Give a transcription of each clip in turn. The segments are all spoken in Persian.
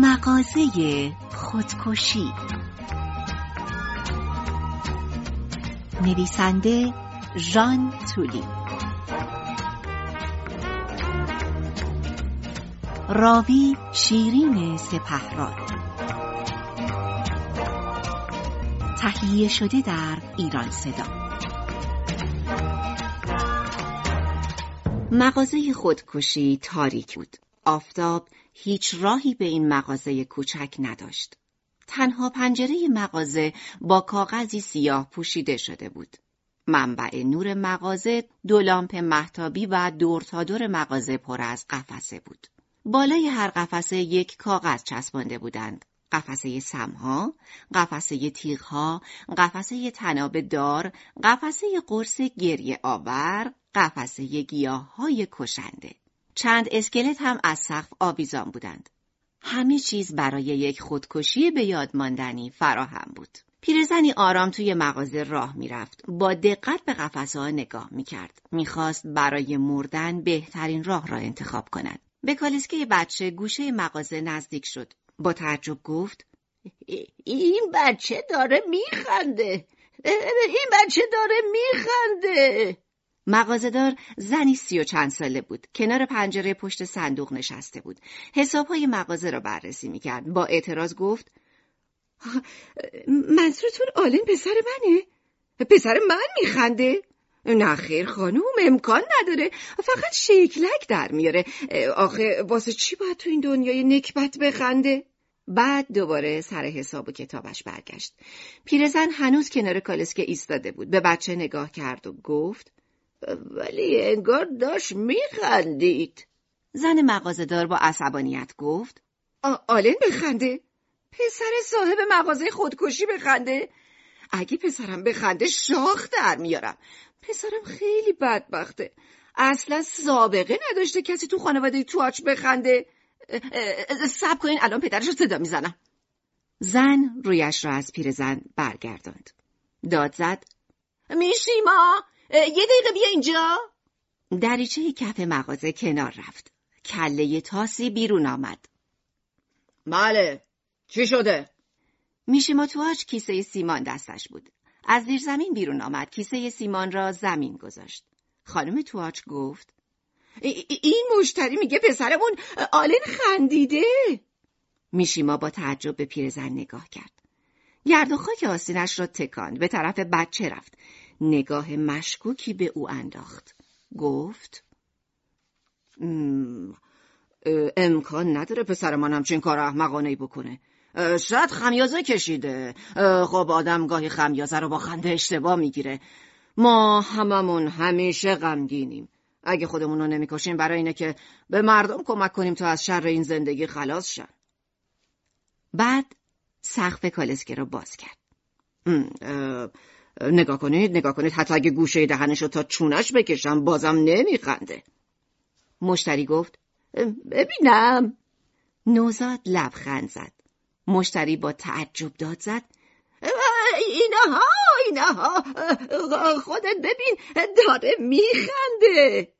مغازه خودکشی. نویسنده ژان تولی راوی شیرین سپهراد. تهیه شده در ایران صدا. مغازه خودکشی تاریک بود. آفتاب هیچ راهی به این مغازه کوچک نداشت. تنها پنجره مغازه با کاغذی سیاه پوشیده شده بود. منبع نور مغازه دو لامپ محتابی و دور تا دور مغازه پر از قفسه بود. بالای هر قفسه یک کاغذ چسبانده بودند. قفسه سمها، قفسه تیغها، قفسه تناب دار، قفسه قرص گریه آور، قفسه گیاه های کشنده. چند اسکلت هم از سقف آویزان بودند. همه چیز برای یک خودکشی به یاد ماندنی فراهم بود. پیرزنی آرام توی مغازه راه می‌رفت. با دقت به قفسه ها نگاه می‌کرد. می‌خواست برای مردن بهترین راه را انتخاب کند. به کالسکه بچه گوشه مغازه نزدیک شد. با تعجب گفت این بچه داره میخنده. این بچه داره میخنده. مغازهدار زنی سی و چند ساله بود. کنار پنجره پشت صندوق نشسته بود. حسابهای مغازه را بررسی می‌کرد. با اعتراض گفت منظورتون آلین پسر منه؟ پسر من میخنده؟ نه خیر خانوم امکان نداره فقط شیکلک در میاره آخه واسه چی باید تو این دنیای نکبت بخنده؟ بعد دوباره سر حساب و کتابش برگشت. پیرزن هنوز کنار کالسکه ایستاده بود. به بچه نگاه کرد و گفت ولی انگار داشت میخندید. زن مغازهدار با عصبانیت گفت آلن بخنده. پسر صاحب مغازه خودکشی بخنده. اگه پسرم بخنده شاخ در میارم. پسرم خیلی بدبخته. اصلا سابقه نداشته کسی تو خانواده تواچ بخنده. سب کنین الان پدرش رو صدا می‌زنم. زن رویش را از پیرزن برگرداند. داد زد میشیما! یه دقیقه بیا اینجا. دریچه کف مغازه کنار رفت. کله تاسی بیرون آمد. بله. چی شده؟ میشیما تواچ کیسه سیمان دستش بود. از زیر زمین بیرون آمد. کیسه سیمان را زمین گذاشت. خانم تواچ گفت این مشتری میگه پسرمون آلن خندیده. میشیما با تعجب به پیرزن نگاه کرد. گرد و خاک آستینش را تکاند. به طرف بچه رفت. نگاه مشکوکی به او انداخت. گفت امکان نداره پسر من همچین کار احمقانه بکنه. شاید خمیازه کشیده. خب آدم گاهی خمیازه رو با خنده اشتباه می‌گیره. ما هممون همیشه غمگینیم. اگه خودمون رو نمی‌کشیم برای اینه که به مردم کمک کنیم تا از شر این زندگی خلاص شن. بعد سقف کالسکه رو باز کرد. نگاه کنید نگاه کنید. حتی اگه گوشه دهنش رو تا چونش بکشم بازم نمیخنده. مشتری گفت ببینم. نوزاد لبخند زد. مشتری با تعجب داد زد. اینها اینها. خودت ببین داره میخنده.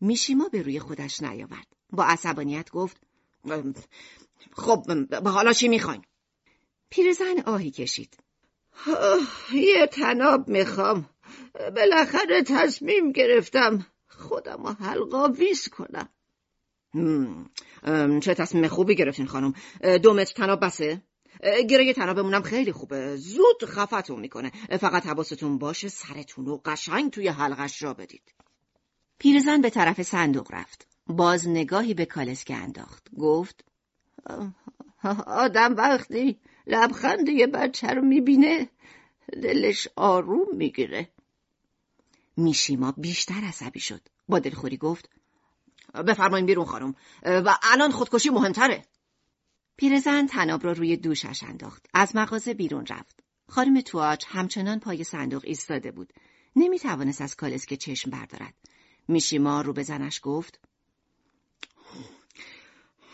میشیما به روی خودش نیاورد. با عصبانیت گفت خب حالا چی می‌خواین؟ پیرزن آهی کشید. یه تناب می‌خوام. بالاخره تصمیم گرفتم خودم رو حلقا ویز کنم چه تصمیم خوبی گرفتین خانم. دو متر تناب بسه؟ گره تنابمونم خیلی خوبه. زود خفتون می‌کنه. فقط حواستون باشه سرتون رو قشنگ توی حلقش را بدید. پیرزن به طرف صندوق رفت. باز نگاهی به کالسکه انداخت. گفت آدم وقتی لبخند یه بچه رو می‌بینه دلش آروم می‌گیره. میشیما بیشتر عصبی شد. با دلخوری گفت بفرمایین بیرون خانم. و الان خودکشی مهمتره. پیرزن تناب را روی دوشش انداخت. از مغازه بیرون رفت. خانم تواچ همچنان پای صندوق ایستاده بود. نمی توانست از کالسکه چشم بردارد. میشیما رو به زنش گفت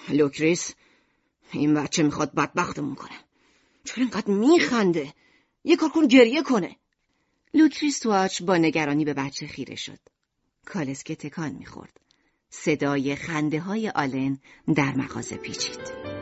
لوکریس این بچه می‌خواد بدبختمون کنه. چرا اینقدر میخنده؟ یه کار کن گریه کنه. لوکریس تواچ با نگرانی به بچه خیره شد. کالسکه تکان می‌خورد. صدای خنده های آلن در مغازه پیچید.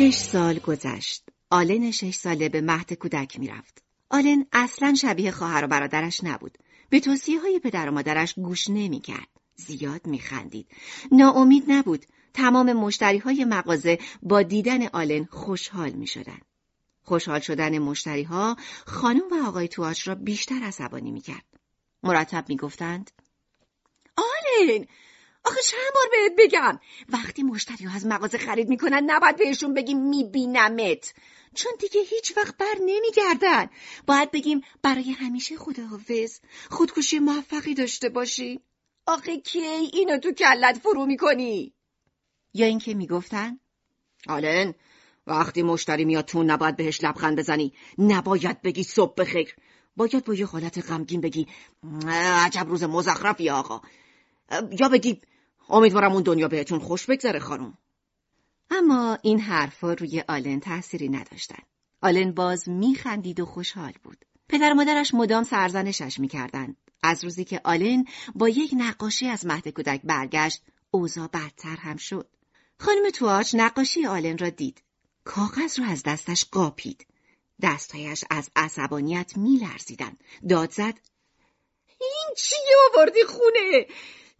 شش سال گذشت. آلن شش ساله به مهد کودک می‌رفت. آلن اصلا شبیه خواهر و برادرش نبود. به توصیه های پدر و مادرش گوش نمی‌کرد. زیاد میخندید. ناامید نبود. تمام مشتری های مغازه با دیدن آلن خوشحال می شدن. خوشحال شدن مشتری ها خانم و آقای تواچ را بیشتر عصبانی می کرد. مرتب می گفتند آلن آخه چند بار بهت بگم. وقتی مشتری از مغازه خرید می‌کنن نباید بهشون بگیم میبینمت. چون دیگه هیچ وقت بر نمیگردن. باید بگیم برای همیشه خداحافظ خودکشی موفقی داشته باشی. آخه کی اینو تو کلت فرو می‌کنی؟ یا اینکه می‌گفتن؟ آلن وقتی مشتری میاد تو نباید بهش لبخند بزنی. نباید بگی صبح بخیر. باید با یه حالت غمگین بگی عجب روز مزخرفی آقا. یا بگی امیدوارم اون دنیا بهتون خوش بگذره خانم. اما این حرفا روی آلن تأثیری نداشتن. آلن باز میخندید و خوشحال بود. پدر مادرش مدام سرزنشش می‌کردند. از روزی که آلن با یک نقاشی از مهد کودک برگشت اوضاع بدتر هم شد. خانم تواچ نقاشی آلن را دید. کاغذ را از دستش قاپید. دستهایش از عصبانیت میلرزیدن داد زد این چیه آوردی خونه؟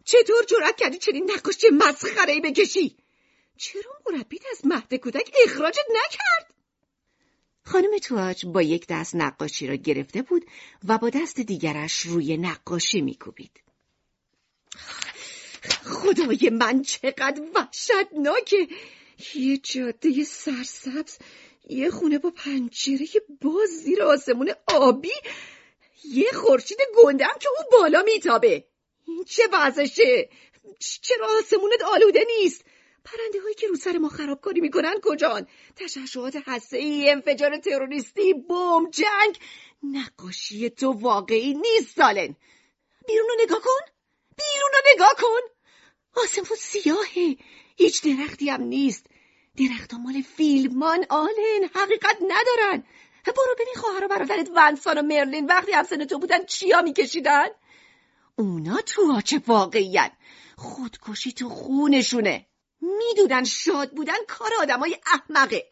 چطور جرأت کردی چنین نقاشی مسخره بکشی؟ چرا مربیت از مهد کودک اخراجت نکرد؟ خانم تواج با یک دست نقاشی را گرفته بود و با دست دیگرش روی نقاشی میکوبید. خدای من چقدر وحشتناکه! یه جاده سرسبز یه خونه با پنجره باز زیر آسمون آبی یه خورشید گندم که اون بالا میتابه! چه وضعشه؟ چرا آسمونت آلوده نیست؟ پرنده هایی که رو سر ما خرابکاری می‌کنن کجان؟ تشعشعات هسته ای انفجار تروریستی بم جنگ. نقاشی تو واقعی نیست سالن. بیرون رو نگاه کن. بیرون رو نگاه کن. آسمون سیاهه. هیچ درختی هم نیست. درخت مال فیلمان آلن. حقیقت ندارن. برو ببین خواهر و برادرت ونسان و مرلین وقتی هم تو بودن چیا میکشیدن؟ اونا تو آچه واقعیان خودکشی تو خونشونه. می‌دونن شاد بودن کار آدمای احمقه.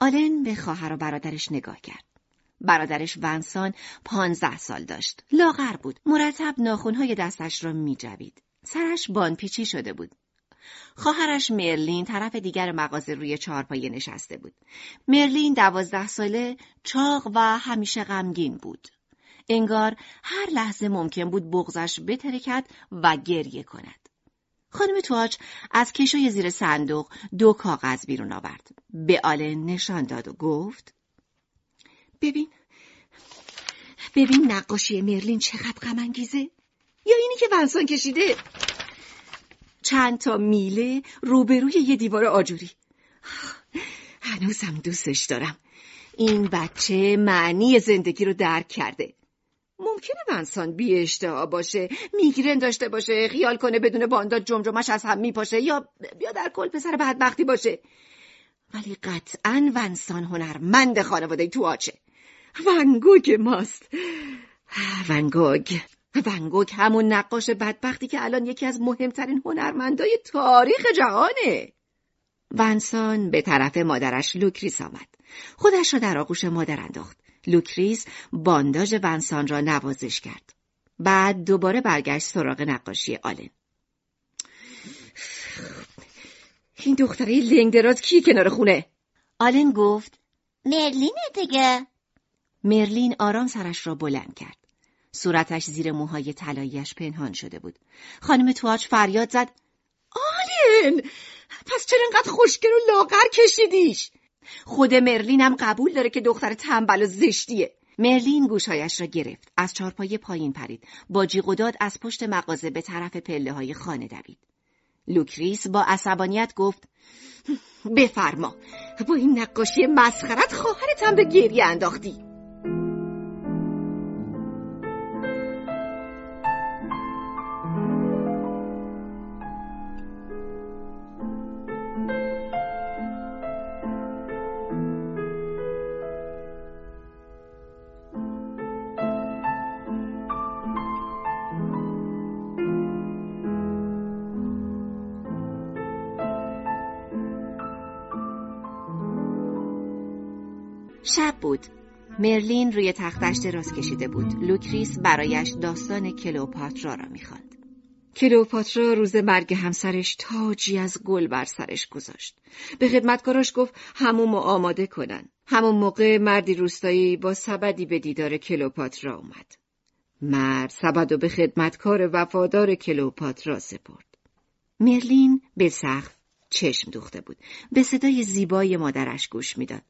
آلن به خواهر و برادرش نگاه کرد. برادرش ونسان پانزده سال داشت. لاغر بود. مرتب ناخونهای دستش را میجوید. سرش بانپیچی شده بود. خواهرش مرلین طرف دیگر مغازه روی چهارپایه نشسته بود. مرلین دوازده ساله چاق و همیشه غمگین بود. انگار هر لحظه ممکن بود بغزش بترکد و گریه کند. خانم تواچ از کشوی زیر صندوق دو کاغذ بیرون آورد. به آلن نشان داد و گفت ببین ببین نقاشی مرلین چقدر غم یا اینی که ونسان کشیده. چند تا میله روبروی یه دیوار آجوری. هنوزم دوستش دارم. این بچه معنی زندگی رو درک کرده. ممکنه ونسان بی اشتها باشه میگرن داشته باشه خیال کنه بدون بانداج جمجمش از هم میپاشه یا یا در کل پسر بدبختی باشه. ولی قطعا ونسان هنرمند خانواده تواچه. ونگوگ ماست. ونگوگ ونگوگ همون نقاش بدبختی که الان یکی از مهمترین هنرمندای تاریخ جهانه. ونسان به طرف مادرش لوکریس آمد. خودش را در آغوش مادر انداخت. لوکریس بانداژ ونسان را نوازش کرد. بعد دوباره برگشت سراغ نقاشی آلن. این دختره لنگدرات کی کنار خونه؟ آلن گفت مرلینه دیگه. مرلین آرام سرش را بلند کرد. صورتش زیر موهای طلاییش پنهان شده بود. خانم تواچ فریاد زد آلن پس چرا انقدر خوشگل و لاغر کشیدیش؟ خود مرلینم قبول داره که دختر تنبل و زشتیه. مرلین گوشایش را گرفت. از چارپایه پایین پرید. با جیغ داد از پشت مغازه به طرف پله های خانه دوید. لوکریس با عصبانیت گفت بفرما با این نقاشی مسخرت خواهرتم به گریه انداختی شب بود. مرلین روی تختش دراز کشیده بود. لوکریس برایش داستان کلوپاترا را می‌خواند. کلوپاترا روز مرگ همسرش تاجی از گل بر سرش گذاشت. به خدمتکاراش گفت حمومو آماده کنن. همون موقع مردی روستایی با سبدی به دیدار کلوپاترا اومد. مرد سبد و به خدمتکار وفادار کلوپاترا سپرد. مرلین به سقف چشم دوخته بود. به صدای زیبای مادرش گوش می‌داد.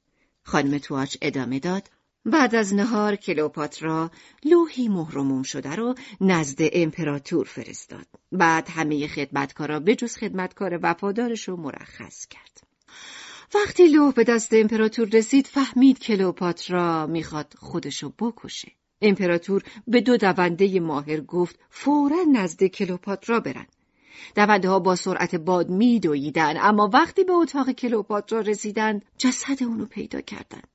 خانم تواچ ادامه داد بعد از نهار کلوپاترا لوحی مهرموم شده رو نزد امپراتور فرستاد. بعد همه خدمتکارا به جز خدمتکار وفادارش رو مرخص کرد. وقتی لوح به دست امپراتور رسید فهمید کلوپاترا می‌خواد خودشو بکشه. امپراتور به دو دونده ماهر گفت فورا نزد کلوپاترا برن. دونده ها با سرعت باد میدویدن اما وقتی به اتاق کلوپاترا رسیدند جسد اونو پیدا کردند.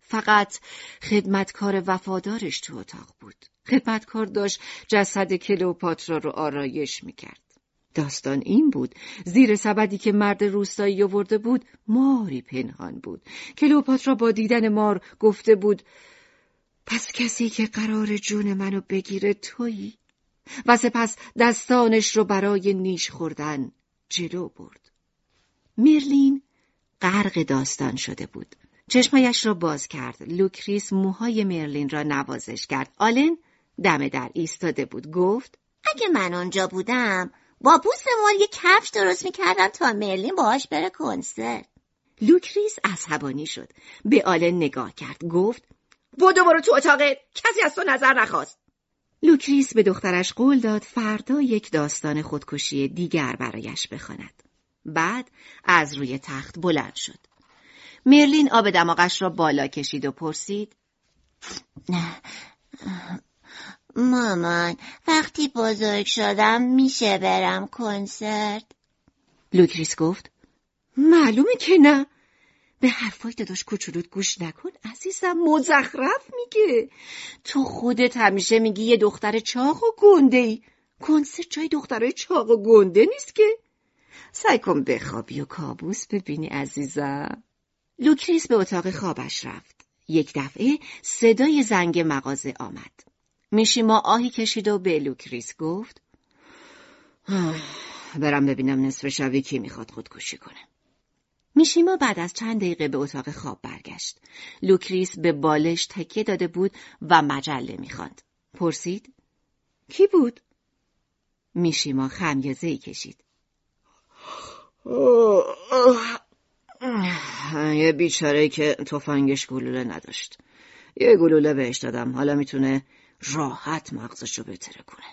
فقط خدمتکار وفادارش تو اتاق بود. خدمتکار داشت جسد کلوپاترا رو آرایش می‌کرد. داستان این بود زیر سبدی که مرد روستایی آورده بود ماری پنهان بود کلوپاترا با دیدن مار گفته بود پس کسی که قرار جون منو بگیره تویی و سپس دستانش رو برای نیش خوردن جلو برد. مرلین غرق داستان شده بود. چشمایش را باز کرد. لوکریس موهای مرلین را نوازش کرد. آلن دم در ایستاده بود. گفت اگه من آنجا بودم با پوست مار یه کفش درست می‌کردم تا مرلین باهاش بره کنسرت. لوکریس عصبانی شد. به آلن نگاه کرد. گفت بدو برو تو اتاقت. کسی از تو نظر نخواست. لوکریس به دخترش قول داد فردا یک داستان خودکشی دیگر برایش بخواند. بعد از روی تخت بلند شد. مرلین آب دماغش را بالا کشید و پرسید مامان وقتی بزرگ شدم میشه برم کنسرت لوکریس گفت معلومه که نه به حرفای داداش کوچولوت گوش نکن عزیزم مزخرف میگه. تو خودت همیشه میگی یه دختر چاق و گنده ای کنسرت جای دخترای چاق و گنده نیست که. سعی کن بخوابی و کابوس ببینی عزیزم. لوکریس به اتاق خوابش رفت. یک دفعه صدای زنگ مغازه آمد. میشیما آهی کشید و به لوکریس گفت برم ببینم نصف شبی کی می‌خواد خودکشی کنه. میشیما بعد از چند دقیقه به اتاق خواب برگشت. لوکریس به بالش تکیه داده بود و مجله می‌خواند. پرسید کی بود؟ میشیما خمیازه ای کشید. یه بیچاره که تفنگش گلوله نداشت. یه گلوله بهش دادم. حالا می‌تونه راحت مغزشو بتره کنه.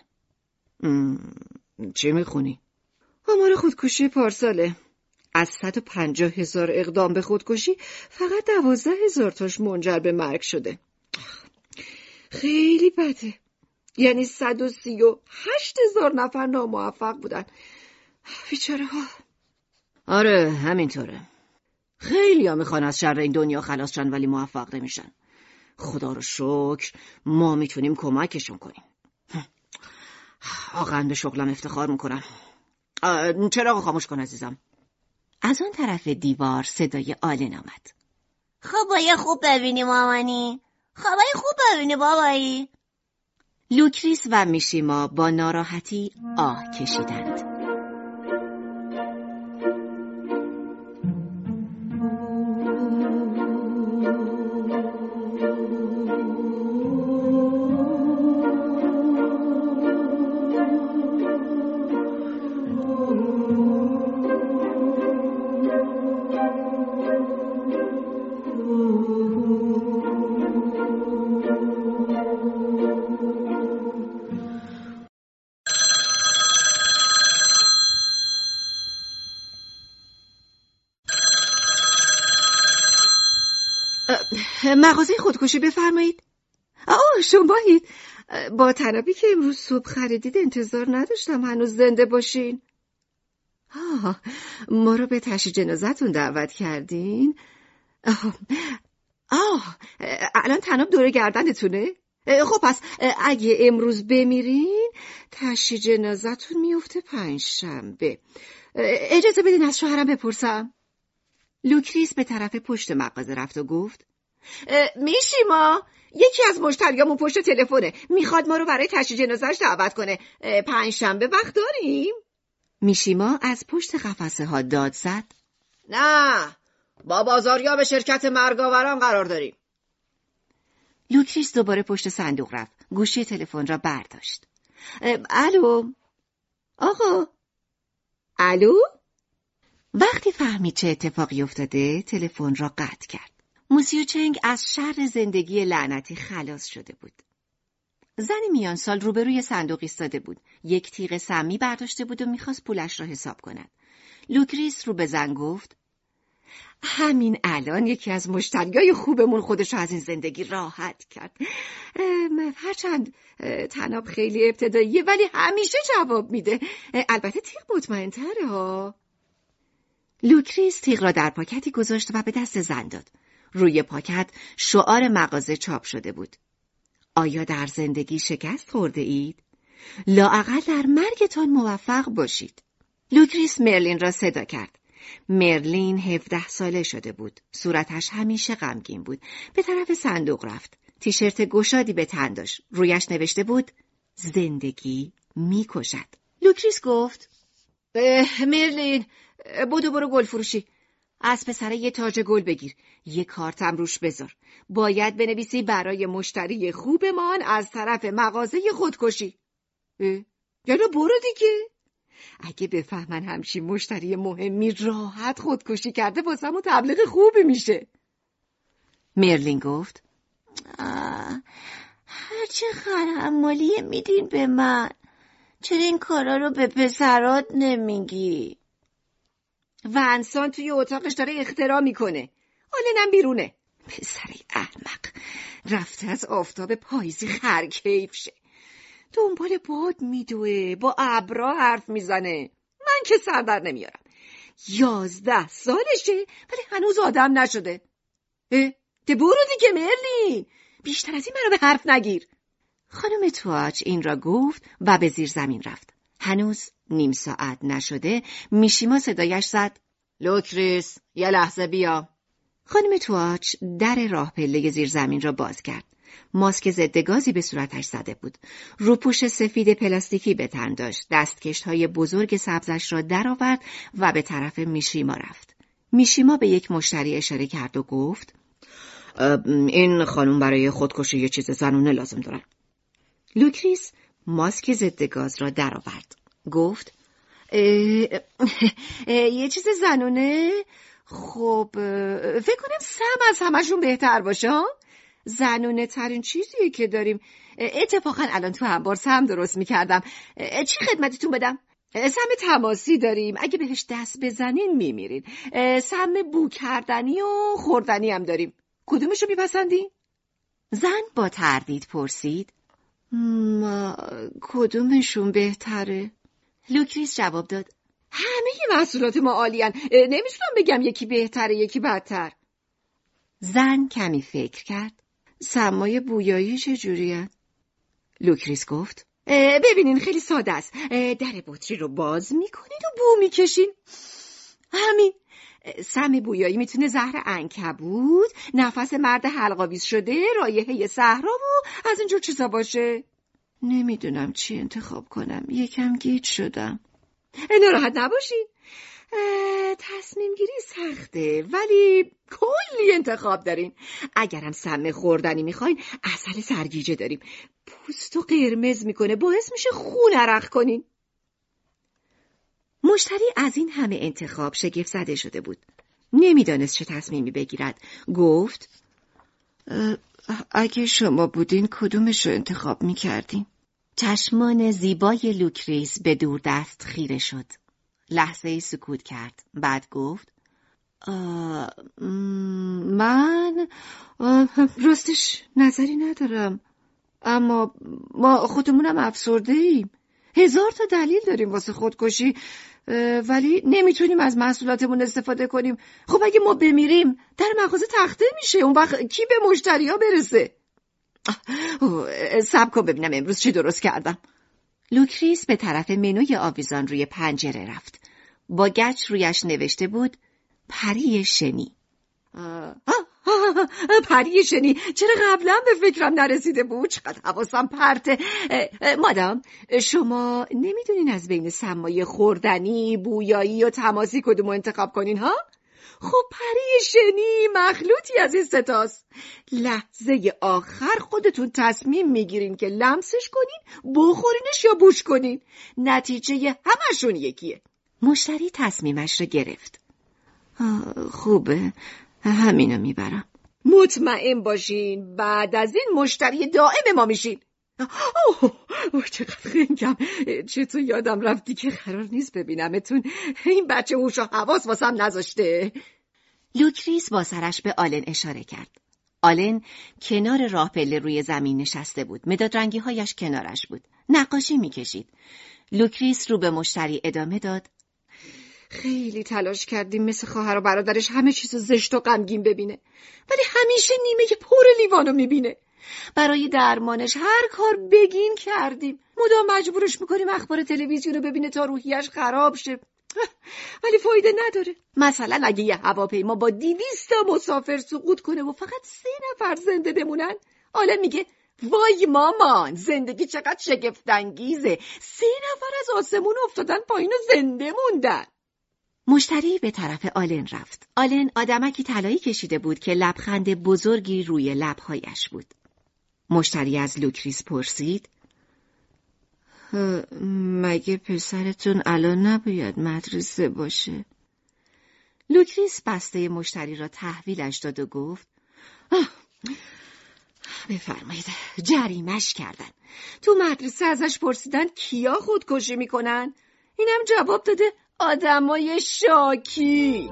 چی می‌خونی؟ آمار خودکشی پارساله. از 150 هزار اقدام به خودکشی فقط دوازده هزار تاش منجر به مرگ شده. خیلی بده. یعنی 138 هزار نفر ناموفق بودن. بیچاره ها. آره همینطوره. خیلی ها می‌خوان از شر این دنیا خلاص شن ولی موفق نمیشن. خدا رو شکر ما می‌تونیم کمکشون کنیم. واقعا به شغلم افتخار می‌کنم. چراغ خاموش کن عزیزم. از آن طرف دیوار صدای آلن آمد. خب خوب ببینی مامانی. خوابای خوب ببینی بابایی. لوکریس و میشیما با ناراحتی آه کشیدند. مغازه خودکشی بفرمایید. آه شمایید با تنابی که امروز صبح خریدید انتظار نداشتم هنوز زنده باشین. آه ما رو به تشی جنازتون دعوت کردین. آه, آه الان تناب دور گردنتونه. خب پس اگه امروز بمیرین تشی جنازتون میفته پنج شنبه اجازه بدین از شوهرم بپرسم. لوکریس به طرف پشت مغازه رفت و گفت میشیما یکی از مشتریامون پشت تلفنه. می‌خواد ما رو برای تشییع جنازش دعوت کنه. پنج شنبه وقت داریم. میشیما از پشت قفسه ها داد زد. نه با بازاریاب شرکت مرگ‌آوران قرار داریم. لوکریس دوباره پشت صندوق رفت. گوشی تلفن را برداشت. الو؟ آقا؟ الو؟ وقتی فهمید چه اتفاقی افتاده تلفن را قطع کرد. موسیو چنگ از شر زندگی لعنتی خلاص شده بود. زن میان سال روبروی صندوق ایستاده بود. یک تیغ سمی برداشته بود و می‌خواست پولش را حساب کند. لوکریس رو به زن گفت همین الان یکی از مشتریای خوبمون خودش از این زندگی راحت کرد. هرچند طناب خیلی ابتداییه ولی همیشه جواب میده. البته تیغ مطمئن تره ها. لوکریس تیغ را در پاکتی گذاشت و به دست زن داد. روی پاکت شعار مغازه چاپ شده بود آیا در زندگی شکست خورده اید؟ لااقل در مرگتان موفق باشید لوکریس مرلین را صدا کرد مرلین هفده ساله شده بود. صورتش همیشه غمگین بود. به طرف صندوق رفت. تیشرت گشادی به تن داشت. رویش نوشته بود زندگی می‌کشد. لوکریس گفت مرلین بدو برو گل فروشی. از پسره یه تاج گل بگیر. یه کارتم روش بذار. باید بنویسی برای مشتری خوبمان از طرف مغازه خودکشی. یالا برو دیگه. اگه بفهمن همچین مشتری مهمی راحت خودکشی کرده واسمون تبلیغ خوبی میشه مرلین گفت هرچه خرحمالیه میدین به من چرا این کارا رو به پسرات نمیگی ونسان توی اتاقش داره اختراع می‌کنه. آلنم بیرونه. پسری احمق. رفته از آفتاب پاییزی خرکیف شه. دنبال باد میدوه. با ابرا حرف می‌زنه. من که سر نمیارم. یازده سالشه ولی هنوز آدم نشده. اه برو دیگه مرلین بیشتر از این منو به حرف نگیر. خانم تواچ این را گفت و به زیر زمین رفت. هنوز نیم ساعت نشده میشیما صدایش زد لوکریس یه لحظه بیا خانم تواچ در راه پله زیر زمین را باز کرد ماسک ضد گازی به صورتش زده بود. روپوش سفید پلاستیکی به تن داشت. دستکش های بزرگ سبزش را درآورد و به طرف میشیما رفت. میشیما به یک مشتری اشاره کرد و گفت این خانم برای خودکشی یه چیز زنونه لازم دارن. لوکریس ماسک ضد گاز را درآورد. گفت یه چیز زنونه؟ خب فکر کنم سم از همشون بهتر باشه زنونه ترین چیزیه که داریم. اتفاقا الان تو انبار سم درست می‌کردم. چی خدمتتون بدم؟ سم تماسی داریم. اگه بهش دست بزنین میمیرین. سم بو کردنی و خوردنی هم داریم. کدومشو میپسندی؟ زن با تردید پرسید. ما کدومشون بهتره؟ لوکریس جواب داد. همه محصولات ما عالیان نمی‌تونم بگم یکی بهتره یکی بدتر. زن کمی فکر کرد. سمای بویایی چجوریه؟ لوکریس گفت. ببینین خیلی ساده است. در بطری رو باز می‌کنید و بو می‌کشین. همین. سم بویایی می‌تونه زهر، نفس کبود نفس مرد حلق‌آویز شده رایحه صحرا و از اینجور چیزا باشه. نمی‌دونم چی انتخاب کنم. یکم گیج شدم. ناراحت نباشین تصمیم گیری سخته ولی کلی انتخاب دارین. اگرم سم خوردنی می‌خواین اصل سرگیجه داریم. پوست و قرمز می‌کنه باعث میشه خون عرق کنین. مشتری از این همه انتخاب شگفت زده شده بود. نمی‌دانست چه تصمیمی بگیرد. گفت اگه شما بودین کدومش رو انتخاب می‌کردین؟ چشمان زیبای لوکریس به دور دست خیره شد. من راستش نظری ندارم. اما ما خودمونم افسرده ایم هزار تا دلیل داریم واسه خودکشی. ولی نمی‌تونیم از محصولاتمون استفاده کنیم. خب اگه ما بمیریم در مغازه تخته میشه. اون وقت کی به مشتری ها برسه صبر کن ببینم امروز چی درست کردم. لوکریس به طرف منوی آویزان روی پنجره رفت. با گچ رویش نوشته بود پری شنی. پری شنی چرا قبلا به فکرم نرسیده بود؟ چقدر حواسم پرته. مادام شما نمی‌دونین از بین سمای خوردنی بویایی و تماسی کدوم انتخاب کنین ها؟ خب پری شنی مخلوطی از این ستاست لحظه آخر خودتون تصمیم می‌گیرین که لمسش کنین بخورینش یا بوش کنین. نتیجه همشون یکیه. مشتری تصمیمش رو گرفت. خوبه. همینو می‌برم. مطمئن باشین. بعد از این مشتری دائم ما میشین. اوه, اوه چقدر خنگم. چطور یادم رفته که قرار نیست ببینمتون. این بچه هوش و حواس واسم نذاشته. لوکریس با سرش به آلن اشاره کرد. آلن کنار راه پله روی زمین نشسته بود. مداد رنگی هایش کنارش بود. نقاشی می‌کشید. لوکریس رو به مشتری ادامه داد. خیلی تلاش کردیم مثل خواهر و برادرش همه چیز زشت و غمگین ببینه. ولی همیشه نیمه پر لیوانو می‌بینه. برای درمانش هر کار بگین کردیم. مدام مجبورش می‌کنیم اخبار تلویزیون رو ببینه تا روحیش خراب شه. ولی فایده نداره. مثلا اگه یه هواپیما با دیویستا مسافر سقوط کنه و فقط سه نفر زنده بمونن حالا میگه وای مامان زندگی چقدر شگفتانگیزه. سه نفر از آسمون افتادن پایین و زنده موندن. مشتری به طرف آلن رفت. آلن آدمکی طلایی کشیده بود که لبخند بزرگی روی لبهایش بود. مشتری از لوکریس پرسید مگه پسرتون الان نباید مدرسه باشه؟ لوکریس بسته مشتری را تحویلش داد و گفت بفرمایید جریمش کردن تو مدرسه ازش پرسیدن کیا خودکشی می‌کنن؟ اینم جواب داده آدمای شاکی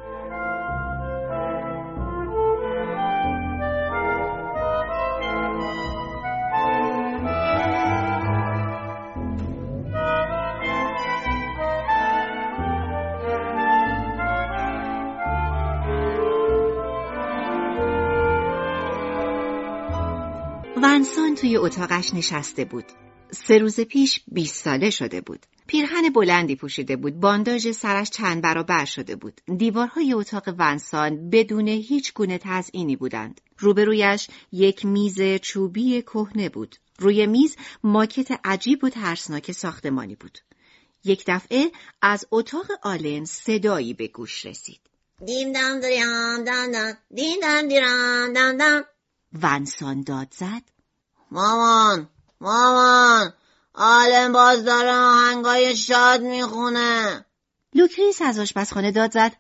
ونسان توی اتاقش نشسته بود. سه روز پیش 20 ساله شده بود. پیرهن بلندی پوشیده بود. بانداژ سرش چند برابر شده بود. دیوارهای اتاق ونسان بدون هیچ گونه تزئینی بودند. روبرویش یک میز چوبی کهنه بود. روی میز ماکت عجیب و ترسناک ساختمانی بود. یک دفعه از اتاق آلن صدایی به گوش رسید. دیم دم دم دم دیم دم دم دم ونسان داد زد. مامان مامان آلن باز داره آهنگای شاد می‌خونه. لوکریس از آشپزخانه داد زد.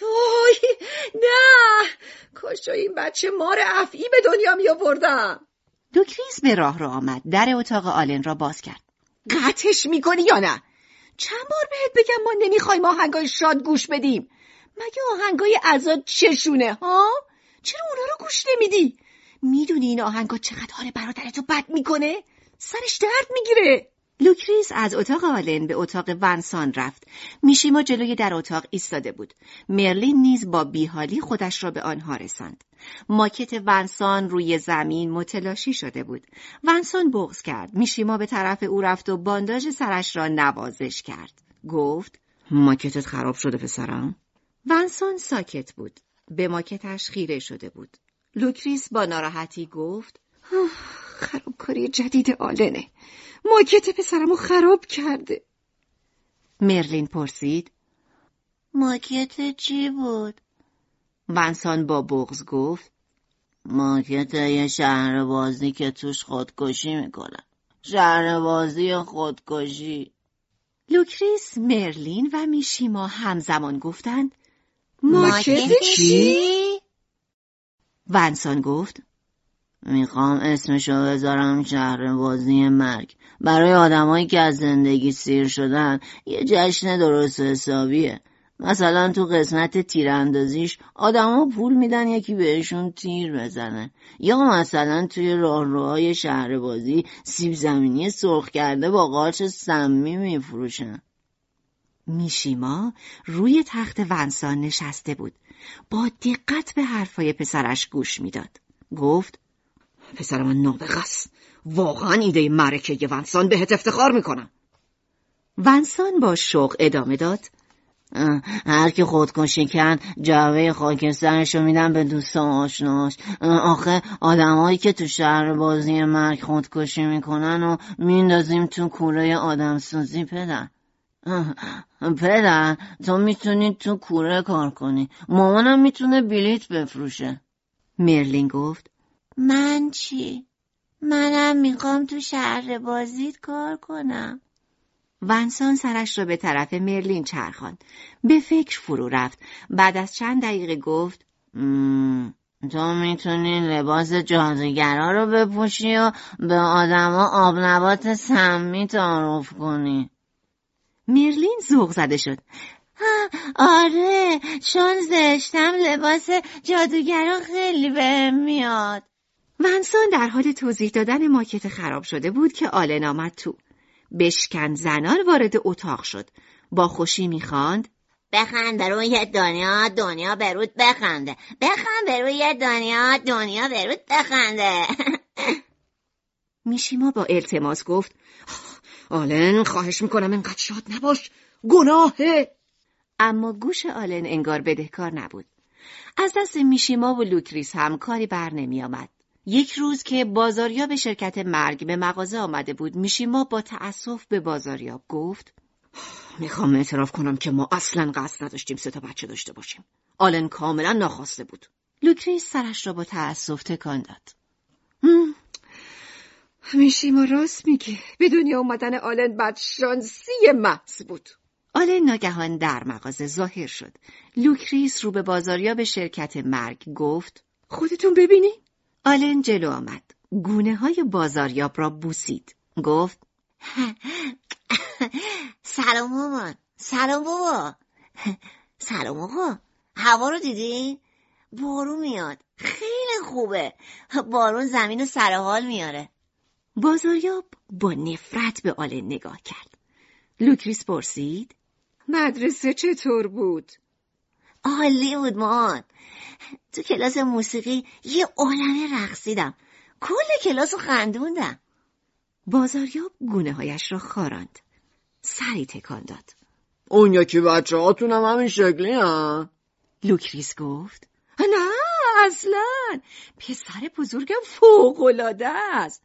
وای نه! کاش این بچه مار افعی به دنیا می آوردم لوکریس به راهرو آمد. در اتاق آلن را باز کرد. قطعش می‌کنی یا نه؟ چند بار بهت بگم ما نمی‌خوایم آهنگای شاد گوش بدیم. مگه آهنگای عزا چشونه ها؟ چرا اونا رو گوش نمیدی؟ می‌دونی این آهنگا چقدر حال برادرتو بد می‌کنه؟ سرش درد می‌گیره لوکریس از اتاق آلن به اتاق ونسان رفت. میشیما جلوی در اتاق ایستاده بود. مرلین نیز با بیحالی خودش را به آنها رساند. ماکت ونسان روی زمین متلاشی شده بود. ونسان بغض کرد. میشیما به طرف او رفت و بانداژ سرش را نوازش کرد. گفت ماکتت خراب شده پسرم؟ ونسان ساکت بود. به ماکتش خیره شده بود. لوکریس با ناراحتی گفت خرابکاری جدید آلنه. ماکت پسرمو خراب کرده. مرلین پرسید. ماکت چی بود؟ ونسان با بغض گفت. ماکت یه شهر بازی که توش خودکشی می‌کنن شهر بازی خودکشی. لوکریس، مرلین و میشیما همزمان گفتند. ماکت چی؟ ونسان گفت. می‌خوام اسمشو بذارم شهر بازی مرگ. برای آدمایی که از زندگی سیر شدن یه جشن درست حسابیه. مثلا تو قسمت تیراندازیش آدما پول میدن یکی بهشون تیر بزنه. یا مثلا توی راهروهای شهر بازی سیب زمینی سرخ کرده با قارچ سمی میفروشن. میشیما روی تخت ونسان نشسته بود. با دقت به حرفای پسرش گوش می‌داد. گفت پسر من نابغه واقعا ایده مرکه ونسان بهت افتخار می‌کنم. ونسان با شوق ادامه داد. هر کی خودکشی کرد جعبه خاکسترشو میدن به دوستان آشناش. آخه آدمایی که تو شهر بازی مرگ خودکشی می‌کنن و میندازیم تو کوره آدم سوزی پدر پدر تو می‌تونی تو کوره کار کنی. مامانم می‌تونه بلیت بفروشه. مرلین گفت. من چی؟ منم می‌خوام تو شهر بازیت کار کنم. ونسان سرش را به طرف مرلین چرخاند. به فکر فرو رفت. بعد از چند دقیقه گفت تو می‌تونی لباس جادوگرا رو بپوشی و به آدما آب نبات سمی تعارف کنی. مرلین ذوق زده شد. آره چون زشتم لباس جادوگرا خیلی بهم میاد. ونسان در حال توضیح دادن ماکت خراب شده بود که آلن آمد تو. بشکن زنان وارد اتاق شد. با خوشی می‌خواند بخند به روی دنیا دنیا برود بخنده. بخند به روی دنیا دنیا برود بخنده. میشیما با التماس گفت آلن خواهش می‌کنم اینقدر شاد نباش. گناهه. اما گوش آلن انگار بدهکار نبود. از دست میشیما و لوکریس هم کاری بر نمی آمد. یک روز که بازاریاب شرکت مرگ به مغازه آمده بود میشیما با تأسف به بازاریاب گفت می‌خوام اعتراف کنم که ما اصلا قصد نداشتیم سه تا بچه داشته باشیم. آلن کاملا ناخواسته بود. لوکریس سرش را با تأسف تکان داد. میشیما راست میگه به دنیا اومدن آلن بدشانسی محض بود. آلن ناگهان در مغازه ظاهر شد. لوکریس رو به بازاریاب شرکت مرگ گفت خودتون ببینین. آلن جلو آمد. گونه های بازاریاب را بوسید. گفت سلام مامان سلام بابا سلام آقا هوا رو دیدی؟ بارون میاد خیلی خوبه بارون زمین رو سر حال میاره بازاریاب با نفرت به آلن نگاه کرد لوکریس پرسید مدرسه چطور بود؟ عالی بود مامان تو کلاس موسیقی یه عالمه رقصیدم. کل کلاس رو خندوندم. بازاریاب گونه هایش را خاراند. سری تکان داد. اون یکی بچه هاتون هم همین شکلی‌ان لوکریس گفت. نه اصلا. پسر بزرگم فوقلاده است.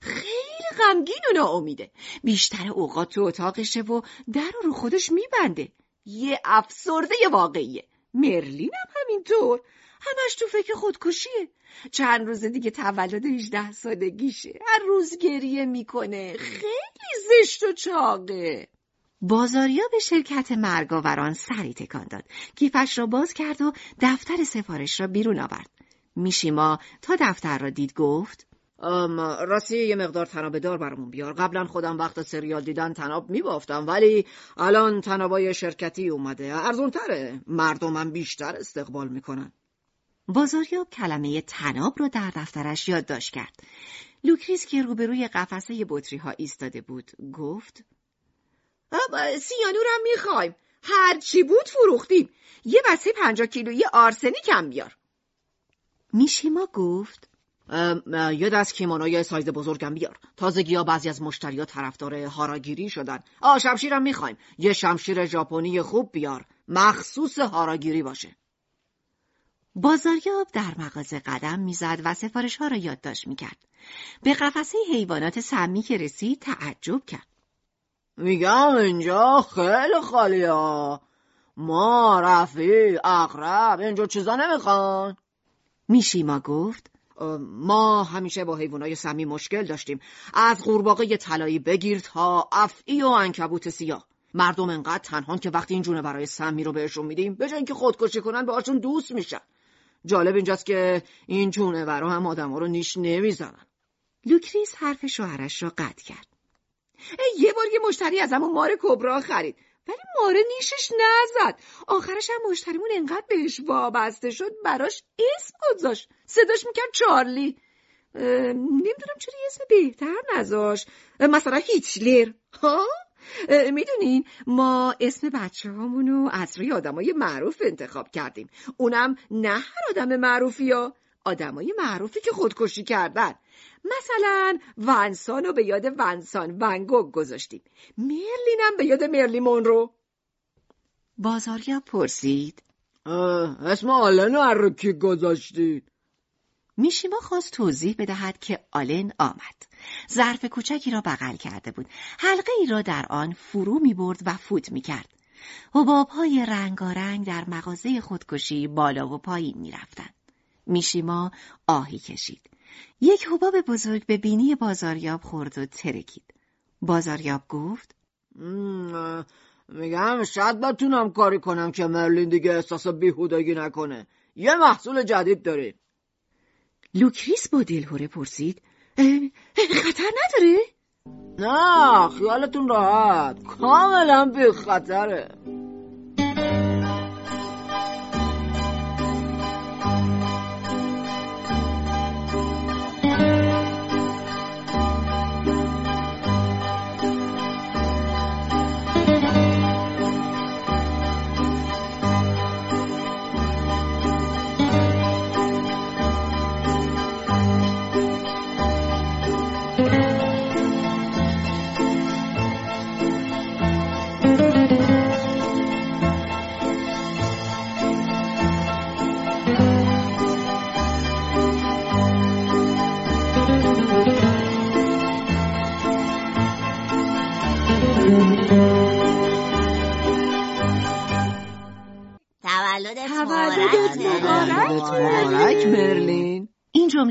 خیلی غمگین و ناامیده. بیشتر اوقات تو اتاقشه و در رو خودش میبنده. یه افسرده واقعیه. مرلین هم همینطور. همش تو فکر خودکشیه. چند روز دیگه تولد 18 سالگیشه. هر روز گریه می‌کنه. خیلی زشت و چاقه. بازاریا به شرکت مرگاوران سری تکان داد. کیفش را باز کرد و دفتر سفارش را بیرون آورد. میشیما تا دفتر را دید گفت راستی یه مقدار تناب دار برامون بیار. قبلا خودم وقت سریال دیدن تناب میبافتم ولی الان تنابای شرکتی اومده. ارزون تره مردمم بیشتر استقبال می‌کنن. بازاریاب کلمه تناب رو در دفترش یادداشت کرد. لوکریس که روبروی قفسه بطری ها ایستاده بود گفت سیانورم می‌خوایم. هرچی بود فروختیم. یه بسته پنجاه کیلویی آرسنیک هم بیار. میشیما گفت یه دست کیمونوی سایز بزرگم بیار. تازگی ها بعضی از مشتری ها طرفدار هاراکیری شدن. آ شمشیرم می‌خوایم. یه شمشیر ژاپنی خوب بیار. مخصوص هاراکیری باشه. بازاریاب در مغازه قدم می‌زد و سفارش ها را یادداشت می‌کرد. به قفسه حیوانات سمی که رسید تعجب کرد. میگم اینجا خیلی خالیه. ما رفی اقرب اینجا چیزا نمی‌خوان. میشیما گفت ما همیشه با حیوانای سمی مشکل داشتیم. از قورباغه طلایی بگیر تا افعی و انکبوت سیاه. مردم انقدر تنهان که وقتی این جونه برای سمی رو بهشون میدیم به اینکه خودکشی کنن باهاشون دوست میشن. جالب اینجاست که این جونورا هم آدما رو نیش نمی‌زنن. لوکریس حرف شوهرش را قطع کرد. یه بار یه مشتری از همون مار کبرا خرید. ولی ماره نیشش نزد. آخرش هم مشتریمون انقدر بهش وابسته شد براش اسم گذاشت. صداش می‌کرد چارلی. نمی‌دونم چرا اسم بهتر نذاشت. مثلا هیتلر. ها؟ می‌دونین ما اسم بچه هامونو از روی آدمای معروف انتخاب کردیم. اونم نه هر آدم معروفی ها آدمای معروفی که خودکشی کردن. مثلا ونسان رو به یاد ونسان ونگوگ گذاشتیم مرلینم به یاد مرلی مونرو بازاریا پرسید اسم آلن رو کی گذاشتید میشیما خواست توضیح بدهد که آلن آمد. ظرف کوچکی را بغل کرده بود. حلقه ای را در آن فرو می برد و فوت می کرد. حباب های رنگارنگ در مغازه خودکشی بالا و پایین می رفتن. میشیما آهی کشید. یک حباب بزرگ به بینی بازاریاب خورد و ترکید. بازاریاب گفت میگم شاید بتونم کاری کنم که مرلین دیگه احساس بیهودگی نکنه. یه محصول جدید داریم. لوکریس با دلهوره پرسید خطر نداره؟ نه خیالتون راحت کاملا بی خطره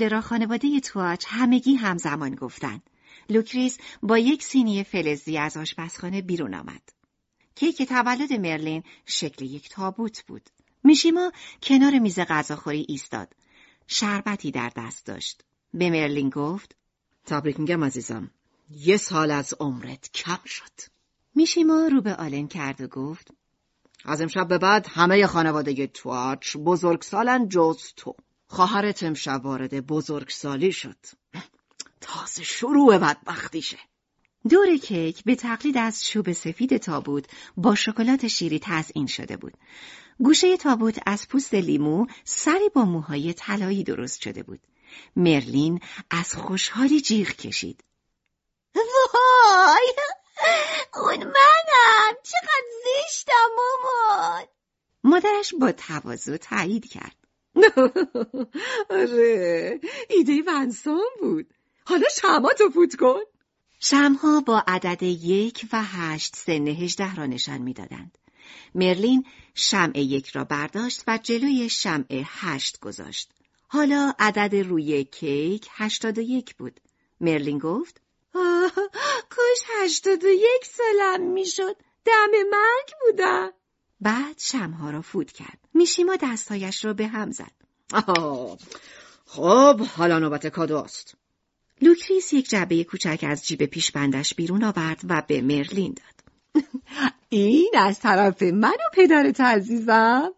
این جمله را خانواده تواچ همگی همزمان گفتند. لوکریس با یک سینی فلزی از آشپزخانه بیرون آمد. کیک تولد مرلین شکل یک تابوت بود. میشیما کنار میز غذاخوری ایستاد. شربتی در دست داشت. به مرلین گفت: تبریک میگم عزیزم. یه سال از عمرت کم شد. میشیما رو به آلن کرد و گفت: از امشب به بعد همه خانواده تواچ بزرگسالن جز تو. خواهرت امشب وارد بزرگسالی شد. تازه شروع بدبختیشه. دور کیک به تقلید از چوب سفید تابوت با شکلات شیری تزئین شده بود. گوشه تابوت از پوست لیمو سری با موهای طلایی درست شده بود. مرلین از خوشحالی جیغ کشید. وای اون منم چقدر زشتم مامان مادرش با تواضع تایید کرد آره ایده ونسان بود حالا شما تو فوت کن شمها با عدد یک و هشت سن هجده را نشان می‌دادند. مرلین شمع یک را برداشت و جلوی شمع هشت گذاشت. حالا عدد روی کیک هشتاد و یک بود. مرلین گفت کاش هشتاد و یک سالم می‌شد دم مرگ بودم بعد شمع‌ها را فوت کرد. میشیما دستهایش را به هم زد. خب حالا نوبت کادوست لوکریس یک جعبه کوچک از جیب پیشبندش بیرون آورد و به مرلین داد. این از طرف من و پدرت عزیزم.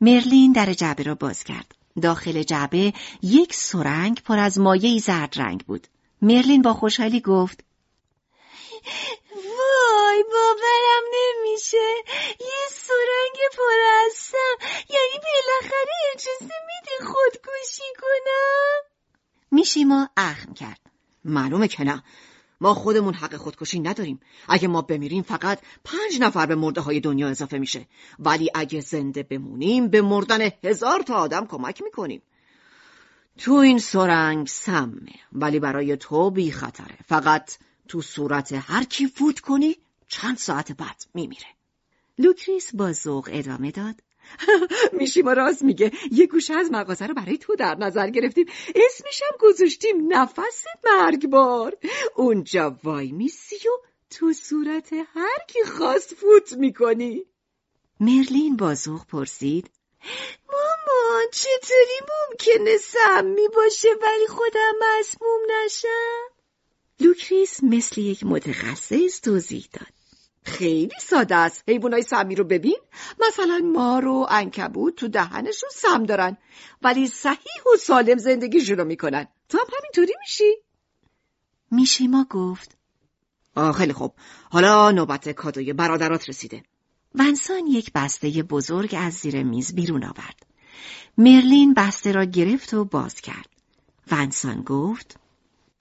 مرلین در جعبه را باز کرد. داخل جعبه یک سرنگ پر از مایه زرد رنگ بود. مرلین با خوشحالی گفت میشیما اخم کرد. معلومه که نه. ما خودمون حق خودکشی نداریم. اگه ما بمیریم فقط پنج نفر به مرده های دنیا اضافه میشه. ولی اگه زنده بمونیم به مردن هزار تا آدم کمک می‌کنیم. تو این سرنگ سمه. ولی برای تو بی خطره. فقط تو صورت هر کی فوت کنی چند ساعت بعد میمیره. لوکریس با ذوق ادامه داد. میشیما راست میگه. یه گوشه از مغازه رو برای تو در نظر گرفتیم. اسمشم گذاشتیم. نفس مرگبار. اونجا وای میسی و تو صورت هر کی خواست فوت می‌کنی. مرلین با ذوق پرسید. مامان چطوری ممکنه سمی باشه ولی خودم مسموم نشم؟ لوکریس مثل یک متخصص توضیح داد. خیلی ساده است. حیوانای سمی رو ببین. مثلا مار و انکبوت تو دهنشون سم دارن. ولی صحیح و سالم زندگیشون رو می‌کنن. تو هم همینطوری میشی؟ میشیما گفت. آه خیلی خوب. حالا نوبت کادوی برادرات رسیده. ونسان یک بسته بزرگ از زیر میز بیرون آورد. مرلین بسته را گرفت و باز کرد. ونسان گفت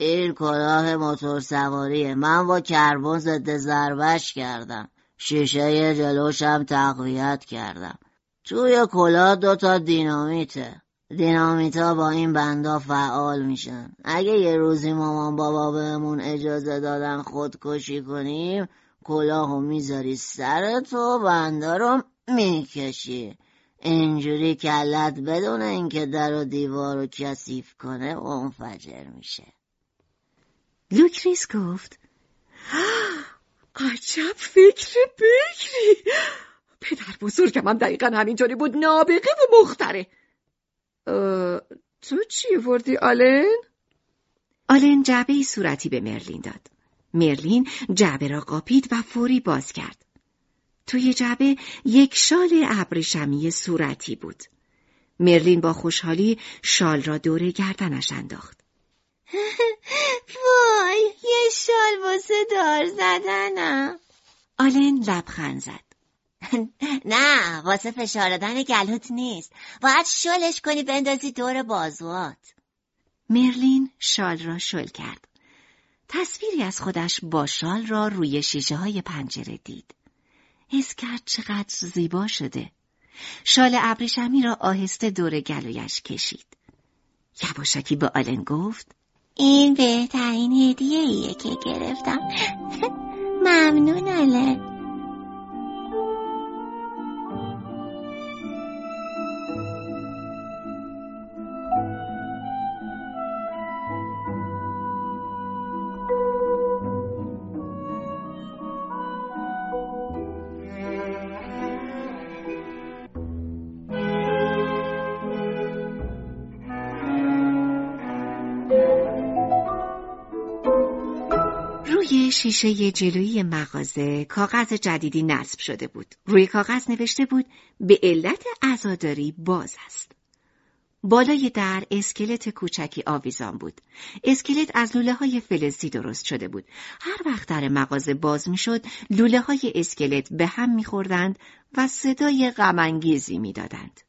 این کلاه موتور سواریه من با کربن ضد ضربش کردم. شیشه جلوشم تقویت کردم. توی کلاه دوتا دینامیته. دینامیتا با این بندا فعال میشن. اگه یه روزی مامان بابا بهمون اجازه دادن خودکشی کنیم کلاهو می‌ذاری سر تو بندا رو می‌کشی. اینجوری کلت بدون اینکه در و دیوار رو کثیف کنه منفجر میشه. لوکریس گفت عجب فکر بکری پدر بزرگم هم دقیقا همینطوری بود نابغه و مخترع تو چی آوردی آلن؟ آلن جعبه صورتی به مرلین داد. مرلین جعبه را قاپید و فوری باز کرد. توی جعبه یک شال ابریشمی صورتی بود. مرلین با خوشحالی شال را دور گردنش انداخت. وای یه شال واسه دار زدنم. آلن لبخند زد. نه واسه فشار دادن گلوت نیست. باید شلش کنی بندازی دور بازوات. مرلین شال را شل کرد. تصویری از خودش با شال را روی شیشه های پنجره دید. حس کرد چقدر زیبا شده. شال ابریشمی را آهسته دور گلویش کشید. یواشکی به آلن گفت این بهترین هدیه ایه که گرفتم. ممنون آلن شیشه جلویی مغازه کاغذ جدیدی نصب شده بود. روی کاغذ نوشته بود به علت عزاداری باز است. بالای در اسکلت کوچکی آویزان بود. اسکلت از لوله های فلزی درست شده بود. هر وقت در مغازه باز می‌شد، لوله های اسکلت به هم میخوردند و صدای غمانگیزی می‌دادند.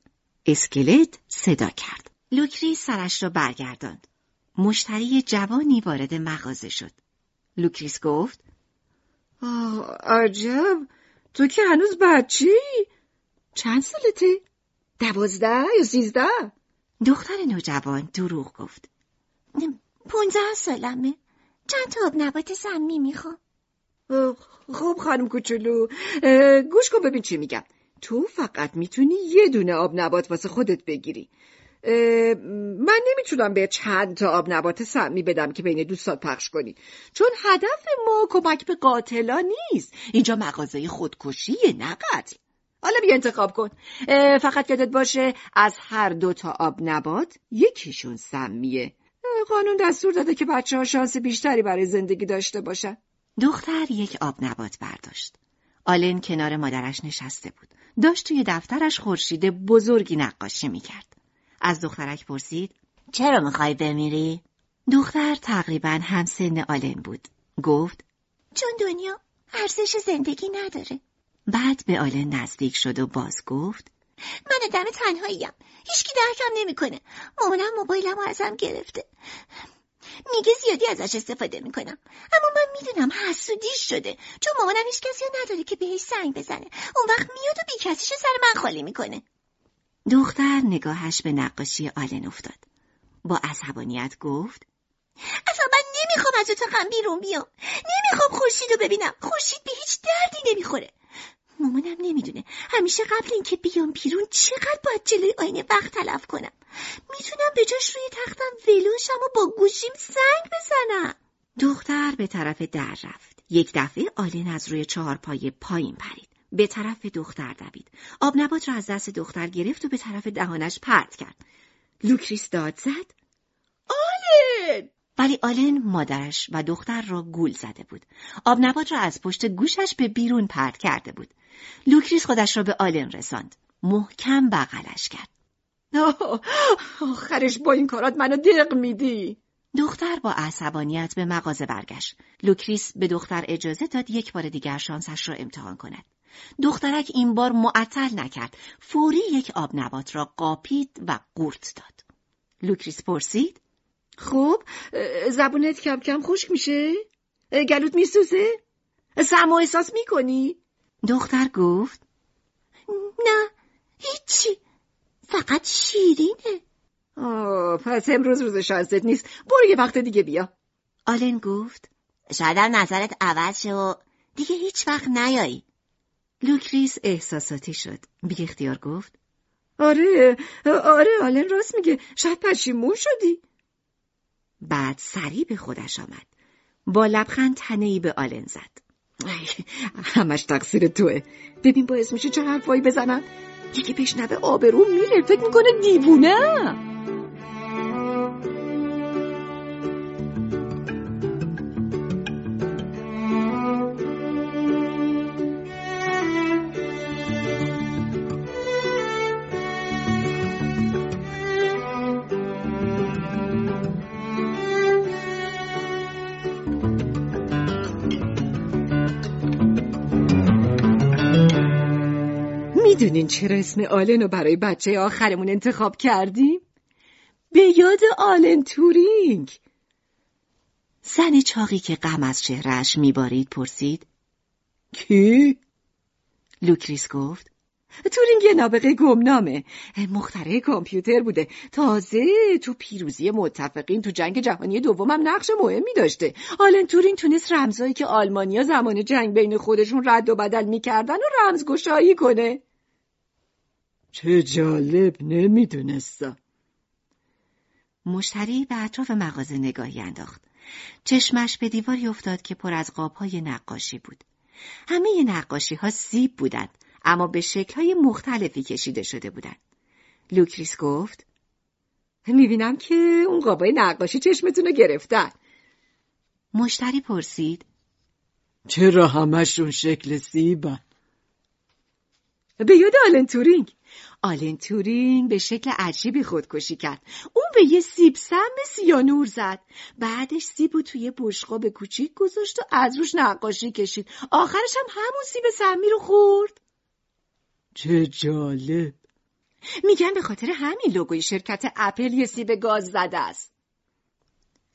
اسکلت صدا کرد. لوکری سرش را برگرداند. مشتری جوانی وارد مغازه شد. لوکریس گفت. آه عجب. تو که هنوز بچی؟ چند سالته؟ دوازده یا سیزده؟ دختر نوجوان دروغ گفت. پونزده سالمه. چند تا آب نبات سمی می‌خوام خب خانم کوچولو گوش کن ببین چی میگم. تو فقط می‌تونی یه دونه آب نبات واسه خودت بگیری. من نمی‌تونم به چند تا آب نبات سمی بدم که بین دوستات پخش کنی. چون هدف ما کمک به قاتلا نیست. اینجا مغازه خودکشیه نه قتل حالا بیا انتخاب کن. فقط یادت باشه از هر دو تا آب نبات یکیشون سمیه. قانون دستور داده که بچه ها شانس بیشتری برای زندگی داشته باشن. دختر یک آب نبات برداشت. آلن کنار مادرش نشسته بود. داشت توی دفترش خورشید بزرگی نقاشی می‌کرد. از دخترک پرسید چرا می‌خوای بمیری؟ دختر تقریبا همسن آلن بود. گفت چون دنیا ارزش زندگی نداره. بعد به آلن نزدیک شد و باز گفت من آدم تنهاییم. هیچکی درکم نمی‌کنه. مامانم موبایلم ازم گرفته. میگه زیادی ازش استفاده می‌کنم اما من می‌دونم حسودیش شده چون مامانم هیچ کسی نداره که بهش سنگ بزنه اون وقت میاد و بیکسیشو سر من خالی می‌کنه دختر نگاهش به نقاشی آلن افتاد. با عصبانیت گفت اصلا من نمی‌خوام از اتاقم بیرون بیام. نمی‌خوام خورشید رو ببینم. خورشید به هیچ دردی نمی‌خوره. مامانم نمی‌دونه همیشه قبل اینکه بیام بیرون چقدر باید جلوی آینه وقت تلف کنم می‌تونم به جاش روی تختم ولوشم و با گوشیم سنگ بزنم دختر به طرف در رفت یک دفعه آلن از روی چهار پای پایین پرید به طرف دختر دوید. آب نبات را از دست دختر گرفت و به طرف دهانش پرت کرد. لوکریس داد زد. آلن! ولی آلن مادرش و دختر را گول زده بود. آب نبات را از پشت گوشش به بیرون پرت کرده بود. لوکریس خودش را به آلن رساند. محکم بغلش کرد. آخرش با این کارات منو دق میدی. دختر با عصبانیت به مغازه برگشت. لوکریس به دختر اجازه داد یک بار دیگر شانسش را امتحان کند. دخترک این بار معطل نکرد. فوری یک آب نبات را قاپید و قورت داد. لوکریس پرسید خب زبونت کم کم خشک میشه؟ گلوت میسوزه؟ سم احساس می‌کنی؟ دختر گفت نه هیچی فقط شیرینه آه پس امروز روز شانست نیست برو یه وقت دیگه بیا آلن گفت شاید نظرت عوض شه و دیگه هیچ وقت نیایی لوکریس احساساتی شد. بی اختیار گفت. آره آره آلن راست میگه. شاید پشیمون شدی. بعد سریع به خودش آمد. با لبخند تنه‌ای به آلن زد. همش تقصیر توئه. ببین باعث میشه چه حرفایی بزنم یکی بشنوه آبروم میره فکر می‌کنه دیوونه. می‌دونین چرا اسم آلن رو برای بچه آخرمون انتخاب کردیم؟ به یاد آلن تورینگ. زن چاقی که غم از چهرش میبارید پرسید. کی؟ لوکریس گفت. تورینگ یه نابغه گمنامه. مخترع کامپیوتر بوده. تازه تو پیروزی متفقین تو جنگ جهانی دومم نقش مهمی داشته. آلن تورینگ تونست رمزایی که آلمانیا زمان جنگ بین خودشون رد و بدل می‌کردن رو رمزگشایی کنه. چه جالب نمی‌دونستم مشتری به اطراف مغازه نگاهی انداخت. چشمش به دیواری افتاد که پر از قابهای نقاشی بود. همه نقاشی ها سیب بودند اما به شکلهای مختلفی کشیده شده بودند. لوکریس گفت می‌بینم که اون قابای نقاشی چشمتون رو گرفتن. مشتری پرسید چرا همشون شکل سیبن؟ به یاد آلن تورینگ. آلن تورینگ به شکل عجیبی خودکشی کرد. اون به یه سیب سم سیانور زد. بعدش سیبو توی بشقاب کوچیک گذاشت و از روش نقاشی کشید. آخرش هم همون سیب سمی رو خورد. چه جالب. میگن به خاطر همین لوگوی شرکت اپل یه سیب گاز زده است.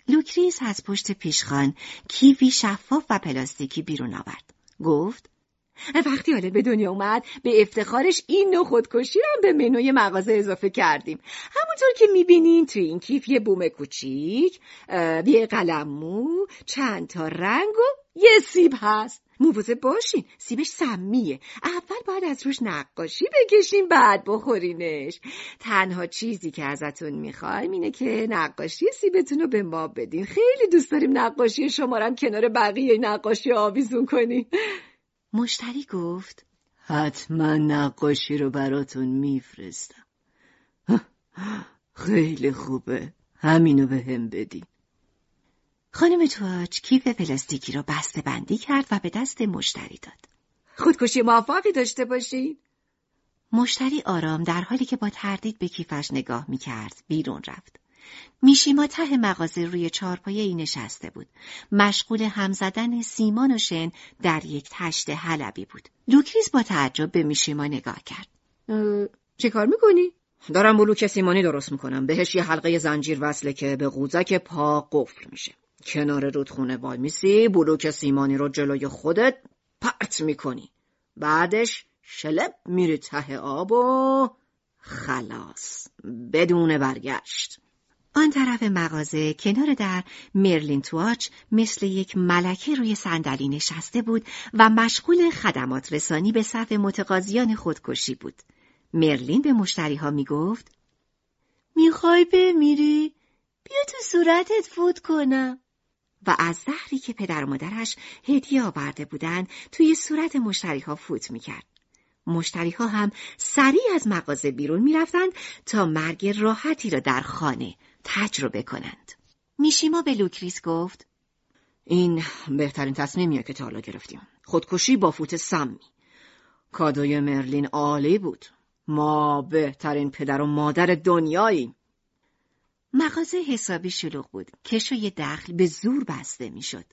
لوکریس از پشت پیشخان کیوی شفاف و پلاستیکی بیرون آورد. گفت وقتی حالا به دنیا اومد به افتخارش این نوع خودکشی رو به منوی مغازه اضافه کردیم. همونطور که می‌بینین تو این کیف یه بوم کوچیک یه قلم مو چند تا رنگ و یه سیب هست. مواظب باشین سیبش سمیه. اول باید از روش نقاشی بکشیم بعد بخورینش. تنها چیزی که ازتون می‌خوایم اینه که نقاشی سیبتون رو به ما بدین. خیلی دوست داریم نقاشی شما هم کنار بقیه نقاشی آویزون کنیم. مشتری گفت حتما نقاشی رو براتون میفرستم. خیلی خوبه. همینو به هم بدین. خانم تواچ کیف پلاستیکی رو بسته بندی کرد و به دست مشتری داد. خودکشی موفقی داشته باشین. مشتری آرام در حالی که با تردید به کیفش نگاه می‌کرد بیرون رفت. میشیما ته مغازه روی چارپایه ای نشسته بود. مشغول هم زدن سیمان و شن در یک تشت حلبی بود. لوکریس با تعجب به میشیما نگاه کرد. چه کار می‌کنی؟ دارم بلوک سیمانی درست می‌کنم. بهش یه حلقه زنجیر وصله که به قوزک پا قفل میشه. کنار رودخونه وای میسی بلوک سیمانی رو جلوی خودت پرت می‌کنی. بعدش شلب میری ته آب و خلاص بدون برگشت. آن طرف مغازه کنار در مرلین تواچ مثل یک ملکه روی صندلی نشسته بود و مشغول خدمات رسانی به صف متقاضیان خودکشی بود. مرلین به مشتری ها می گفت می‌خوای بمیری؟ بیا تو صورتت فوت کنم. و از زهری که پدر و مادرش هدیه آورده بودند توی صورت مشتری ها فوت می کرد. مشتری ها هم سریع از مغازه بیرون می رفتند تا مرگ راحتی را در خانه تجربه کنند. میشیما به لوکریس گفت این بهترین تصمیمیه که تا حالا گرفتیم خودکشی با فوت سمی کادوی مرلین عالی بود ما بهترین پدر و مادر دنیاییم مغازه حسابی شلوغ بود کشوی دخل به زور بسته می‌شد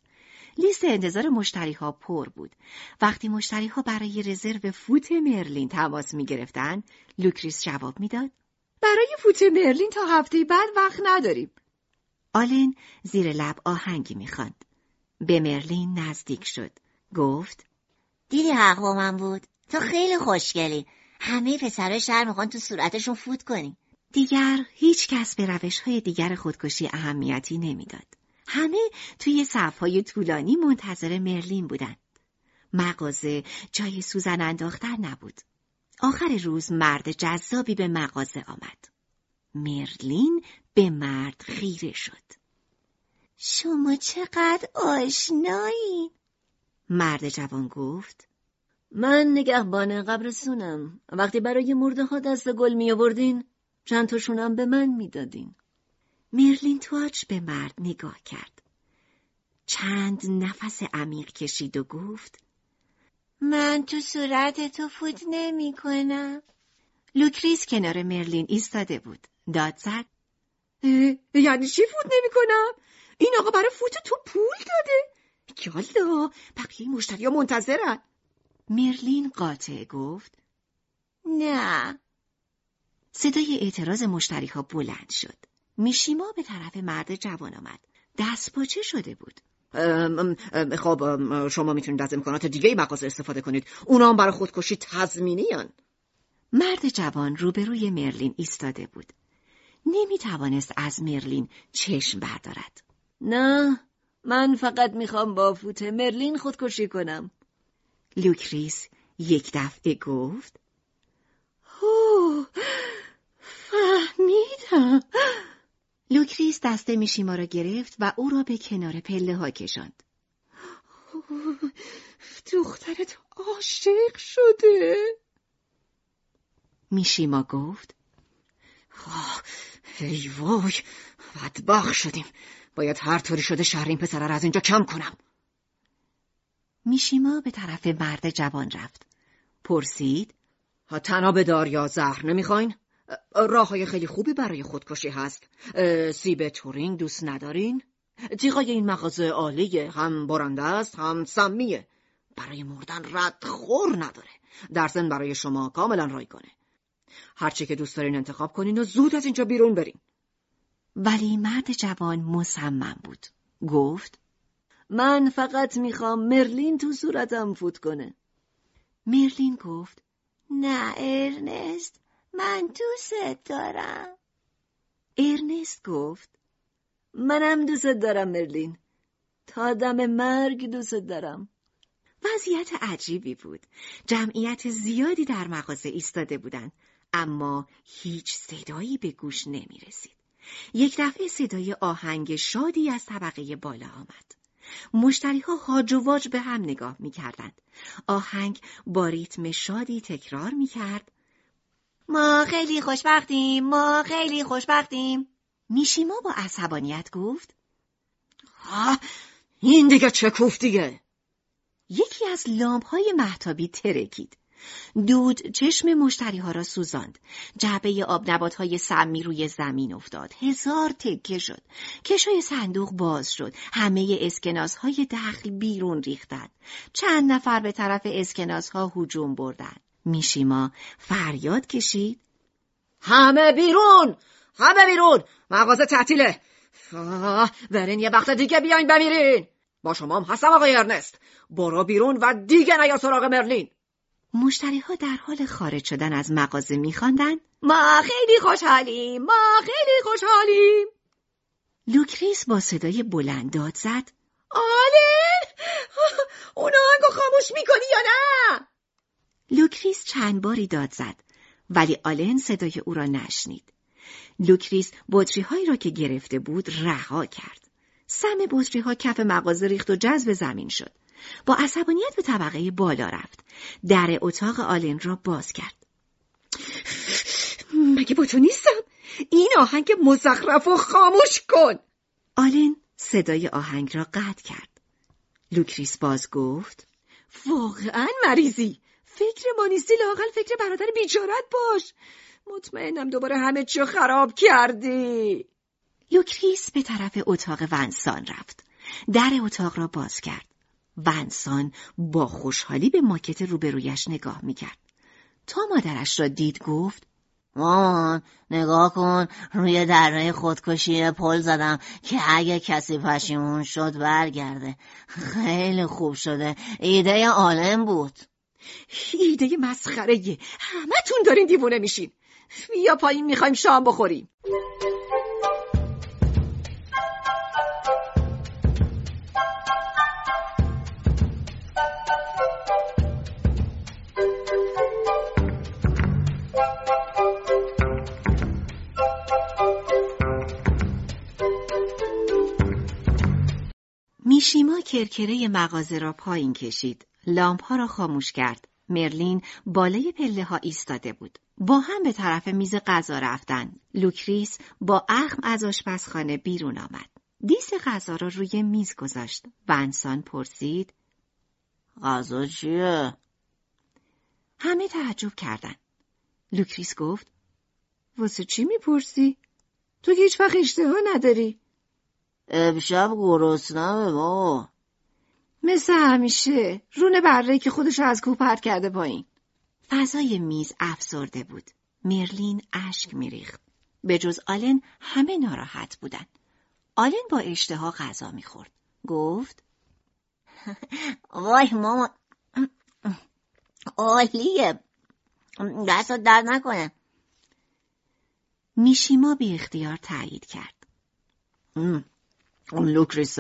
لیست انتظار مشتری ها پر بود. وقتی مشتری ها برای رزرو فوت مرلین تماس می گرفتن، لوکریس جواب می‌داد. برای فوت مرلین تا هفته بعد وقت نداریم. آلن زیر لب آهنگی می‌خواند. به مرلین نزدیک شد. گفت دیدی حق با من بود؟ تو خیلی خوشگلی. همه پسرای شهر می‌خوان تو صورتشون فوت کنی. دیگر هیچ کس به روش های دیگر خودکشی اهمیتی نمی‌داد. همه توی صفهای طولانی منتظر مرلین بودند. مغازه جای سوزن انداختن نبود. آخر روز مرد جذابی به مغازه آمد. مرلین به مرد خیره شد. شما چقدر آشنایی؟ مرد جوان گفت. من نگهبان قبرستونم. وقتی برای مرده ها دست گل می آوردین چند تاشونم به من می‌دادین. مرلین با تعجب به مرد نگاه کرد. چند نفس عمیق کشید و گفت من تو صورت تو فوت نمی کنم. لوکریس کنار مرلین ایستاده بود. داد زد. یعنی چی فوت نمی کنم؟ این آقا برای فوت تو پول داده؟ یالا بقیه مشتری ها منتظرن. مرلین قاطع گفت. نه. صدای اعتراض مشتری ها بلند شد. میشیما به طرف مرد جوان آمد. دست پاچه شده بود. خب شما می‌تونید از امکانات دیگه مغازه استفاده کنید. اونا هم برای خودکشی تضمینی هن. مرد جوان روبروی مرلین ایستاده بود. نمی توانست از مرلین چشم بردارد. نه من فقط می‌خوام با فوت مرلین خودکشی کنم. لوکریس یک دفعه گفت. اوه فهمیدم. لوکریس دست میشیما را گرفت و او را به کنار پله ها کشاند. دخترت عاشق شده؟ میشیما گفت ای وای بدبخ شدیم باید هر طوری شده شر این پسره را از اینجا کم کنم میشیما به طرف مرد جوان رفت پرسید تنها به دار یا زهر نمی‌خواین؟ راه های خیلی خوبی برای خودکشی هست. سیب تورینگ دوست ندارین؟ تیغای این مغازه عالیه هم برنده است هم سمیه. برای مردن رد خور نداره. در ضمن برای شما کاملا رایگانه هرچی که دوست دارین انتخاب کنین و زود از اینجا بیرون برین. ولی مرد جوان مصمم بود. گفت من فقط می‌خوام مرلین تو صورتم فوت کنه. مرلین گفت نه ارنست. من دوست دارم ارنست گفت منم دوست دارم مرلین تا دم مرگ دوست دارم وضعیت عجیبی بود جمعیت زیادی در مغازه ایستاده بودند اما هیچ صدایی به گوش نمی رسید. یک دفعه صدای آهنگ شادی از طبقه بالا آمد. مشتری ها هاج و واج به هم نگاه می کردند. آهنگ با ریتم شادی تکرار می کرد. ما خیلی خوشبختیم ما خیلی خوشبختیم میشیما با عصبانیت گفت آه این دیگه چه کوفتیه یکی از لامپ های محتابی ترکید دود چشم مشتری ها را سوزاند. جعبه آب نبات های سمی روی زمین افتاد. هزار تکه شد. کشای صندوق باز شد. همه اسکناس های دخل بیرون ریختند. چند نفر به طرف اسکناس ها هجوم بردند. میشیما فریاد کشید. همه بیرون! همه بیرون! مغازه تعطیله! برین یه وقت دیگه بیاین بمیرین! با شما هم هستم آقای ارنست برو بیرون و دیگه نیا سراغ مرلین مشتری ها در حال خارج شدن از مغازه میخواندند ما خیلی خوشحالیم ما خیلی خوشحالیم لوکریس با صدای بلند داد زد آلن اون آهنگو خاموش می‌کنی یا نه لوکریس چند باری داد زد ولی آلن صدای او را نشنید لوکریس بطری هایی را که گرفته بود رها کرد سم بطری ها کف مغازه ریخت و جذب زمین شد با عصبانیت به طبقه بالا رفت. در اتاق آلن را باز کرد. مگه با تو نیستم؟ این آهنگ مزخرف و خاموش کن! آلن صدای آهنگ را قطع کرد. لوکریس باز گفت واقعا مریضی فکر ما نیستی لاقل فکر برادر بیچارت باش. مطمئنم دوباره همه چی خراب کردی. لوکریس به طرف اتاق ونسان رفت. در اتاق را باز کرد. ونسان با خوشحالی به ماکت روبرویش نگاه می‌کرد. تا مادرش را دید گفت مامان نگاه کن روی دره خودکشی پل زدم که اگه کسی پشیمون شد برگرده. خیلی خوب شده. ایده عالم بود. ایده مسخره همه دارین دیوونه میشین. بیا پایین می‌خوایم شام بخوریم. میشیما کرکره مغازه را پایین کشید. لامپ ها را خاموش کرد. مرلین بالای پله ها ایستاده بود. با هم به طرف میز غذا رفتن. لوکریس با اخم از آشپزخانه بیرون آمد. دیس غذا را روی میز گذاشت. ونسان پرسید: غذا چیه؟ همه تعجب کردند. لوکریس گفت: واسه چی می‌پرسی؟ تو که هیچ وقت اشتها نداری. امشب گرسنمه ما مثل همیشه. رونه بره که خودش از کوه پرت کرده پایین. فضای میز افسرده بود. مرلین اشک میریخت. به جز آلن همه ناراحت بودن. آلن با اشتها غذا می‌خورد. گفت وای ماما. عالیه. دستت درد نکنه. میشیما بی اختیار تایید کرد. لوکریس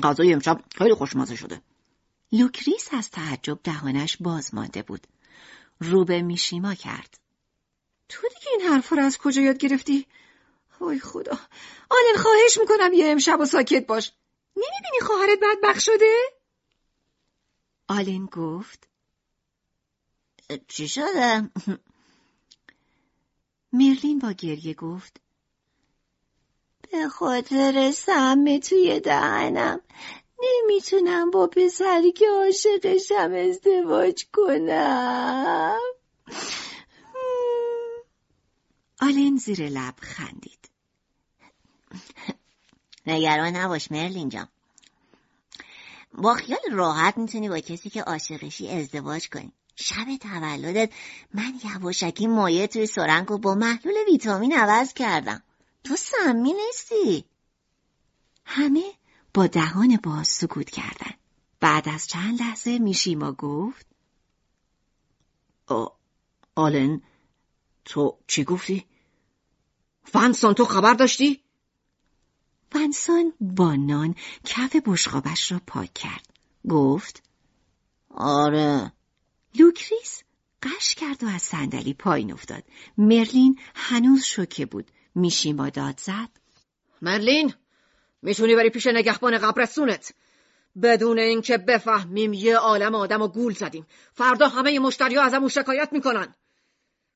غذای امشب خیلی خوشمزه شده. لوکریس از تعجب دهانش باز مانده بود. رو به میشیما کرد. تو دیگه این حرفا رو از کجا یاد گرفتی؟ وای خدا. آلن خواهش می‌کنم یه امشب و ساکت باش. نمی‌بینی خواهرت بدبخت شده؟ آلن گفت. چی شده؟ مرلین با گریه گفت. به خاطر سمه توی دهنم. نمی‌تونم با پسری که عاشقشم ازدواج کنم. آلن زیر لب خندید. نگران نباش مرلین جان. با خیال راحت می‌تونی با کسی که عاشقشی ازدواج کنی. شب تولدت من یواشکی مایه توی سرنگ و با محلول ویتامین عوض کردم. تو سمی نیستی همه با دهان باز سکوت کردن بعد از چند لحظه میشیما گفت. آلن تو چی گفتی؟ ونسان تو خبر داشتی؟ ونسان با نان کف بشقابش را پاک کرد گفت آره لوکریس غش کرد و از صندلی پایین افتاد مرلین هنوز شوکه بود میشیما داد زد. مرلین می‌تونی بری پیش نگهبان قبرستونت. بدون اینکه بفهمیم یه عالم آدم و گول زدیم. فردا همه مشتری ها ازمون شکایت می‌کنن.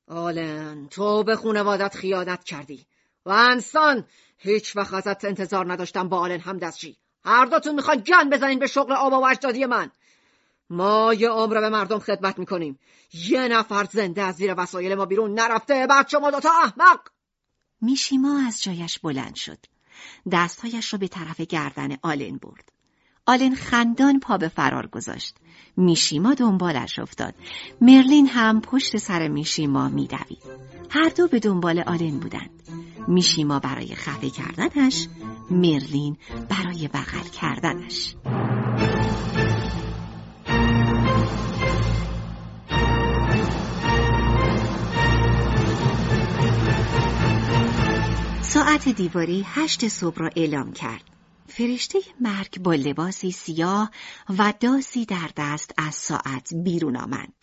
آلن تو به خونوادت خیانت کردی. و انسان هیچ وقت ازت انتظار نداشتم با آلن هم دستشی هر دوتون می‌خوان گن بزنین به شغل آبا و اجدادی من. ما یه عمر به مردم خدمت می‌کنیم. یه نفر زنده از زیر وسایل ما بیرون نرفته بچه ما دوتا احمق! میشیما از جایش بلند شد. دستهایش را به طرف گردن آلن برد. آلن خندان پا به فرار گذاشت. میشیما دنبالش افتاد. مرلین هم پشت سر میشیما میدوید. هر دو به دنبال آلن بودند. میشیما برای خفه کردنش، مرلین برای بغل کردنش. ساعت دیواری هشت صبح را اعلام کرد. فرشته مرگ با لباسی سیاه و داسی در دست از ساعت بیرون آمد.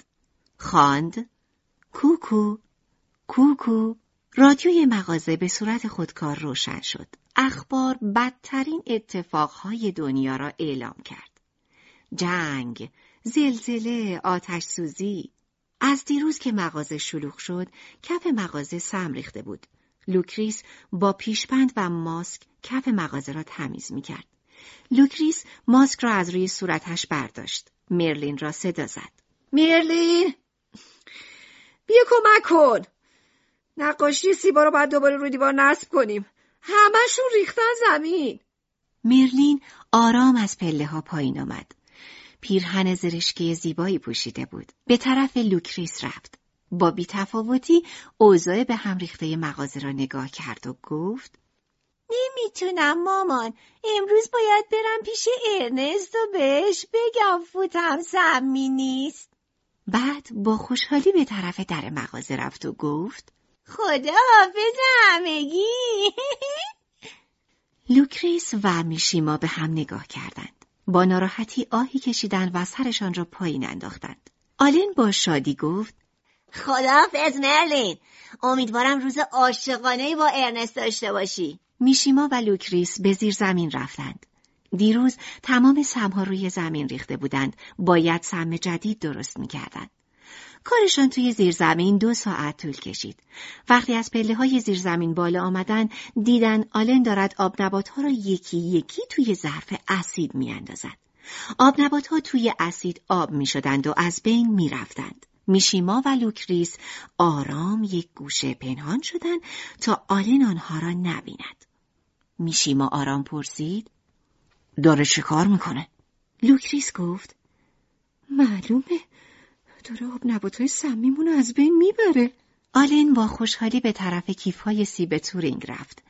خواند کوکو کوکو رادیوی مغازه به صورت خودکار روشن شد. اخبار بدترین اتفاقهای دنیا را اعلام کرد. جنگ، زلزله، آتش سوزی. از دیروز که مغازه شلوغ شد، کف مغازه سم ریخته بود. لوکریس با پیشبند و ماسک کف مغازه را تمیز می کرد. لوکریس ماسک را از روی صورتش برداشت. مرلین را صدا زد. مرلین بیا کمک کن نقاشی سیبا رو باید دوباره روی دیوار نصب کنیم همشون ریختن زمین مرلین آرام از پله ها پایین آمد. پیرهن زرشکی زیبایی پوشیده بود. به طرف لوکریس رفت. با بیتفاوتی اوضاع به هم ریخته مغازه را نگاه کرد و گفت نمی‌تونم مامان امروز باید برم پیش ارنست و بهش بگم فوتم سمی نیست بعد با خوشحالی به طرف در مغازه رفت و گفت خدا حافظ همگی لوکریس و میشیما به هم نگاه کردند. با ناراحتی آهی کشیدند و سرشان را پایین انداختند. آلن با شادی گفت خداحافظ مرلین امیدوارم روز عاشقانه با ارنست داشته باشی میشیما و لوکریس به زیر زمین رفتند. دیروز تمام سمها روی زمین ریخته بودند. باید سم جدید درست می‌کردند. کارشان توی زیرزمین دو ساعت طول کشید. وقتی از پله های زیرزمین بالا آمدن دیدن آلن دارد آب نبات ها را یکی یکی توی ظرف اسید میاندازد. آب نبات ها توی اسید آب می شدند و از بین می رفتند. میشیما و لوکریس آرام یک گوشه پنهان شدند تا آلن آنها را نبیند. میشیما آرام پرسید داره چه کار می‌کنه؟ لوکریس گفت معلومه داره آب نباتهای سمیمون از بین می‌بره آلن با خوشحالی به طرف کیفهای سیب تورینگ رفت.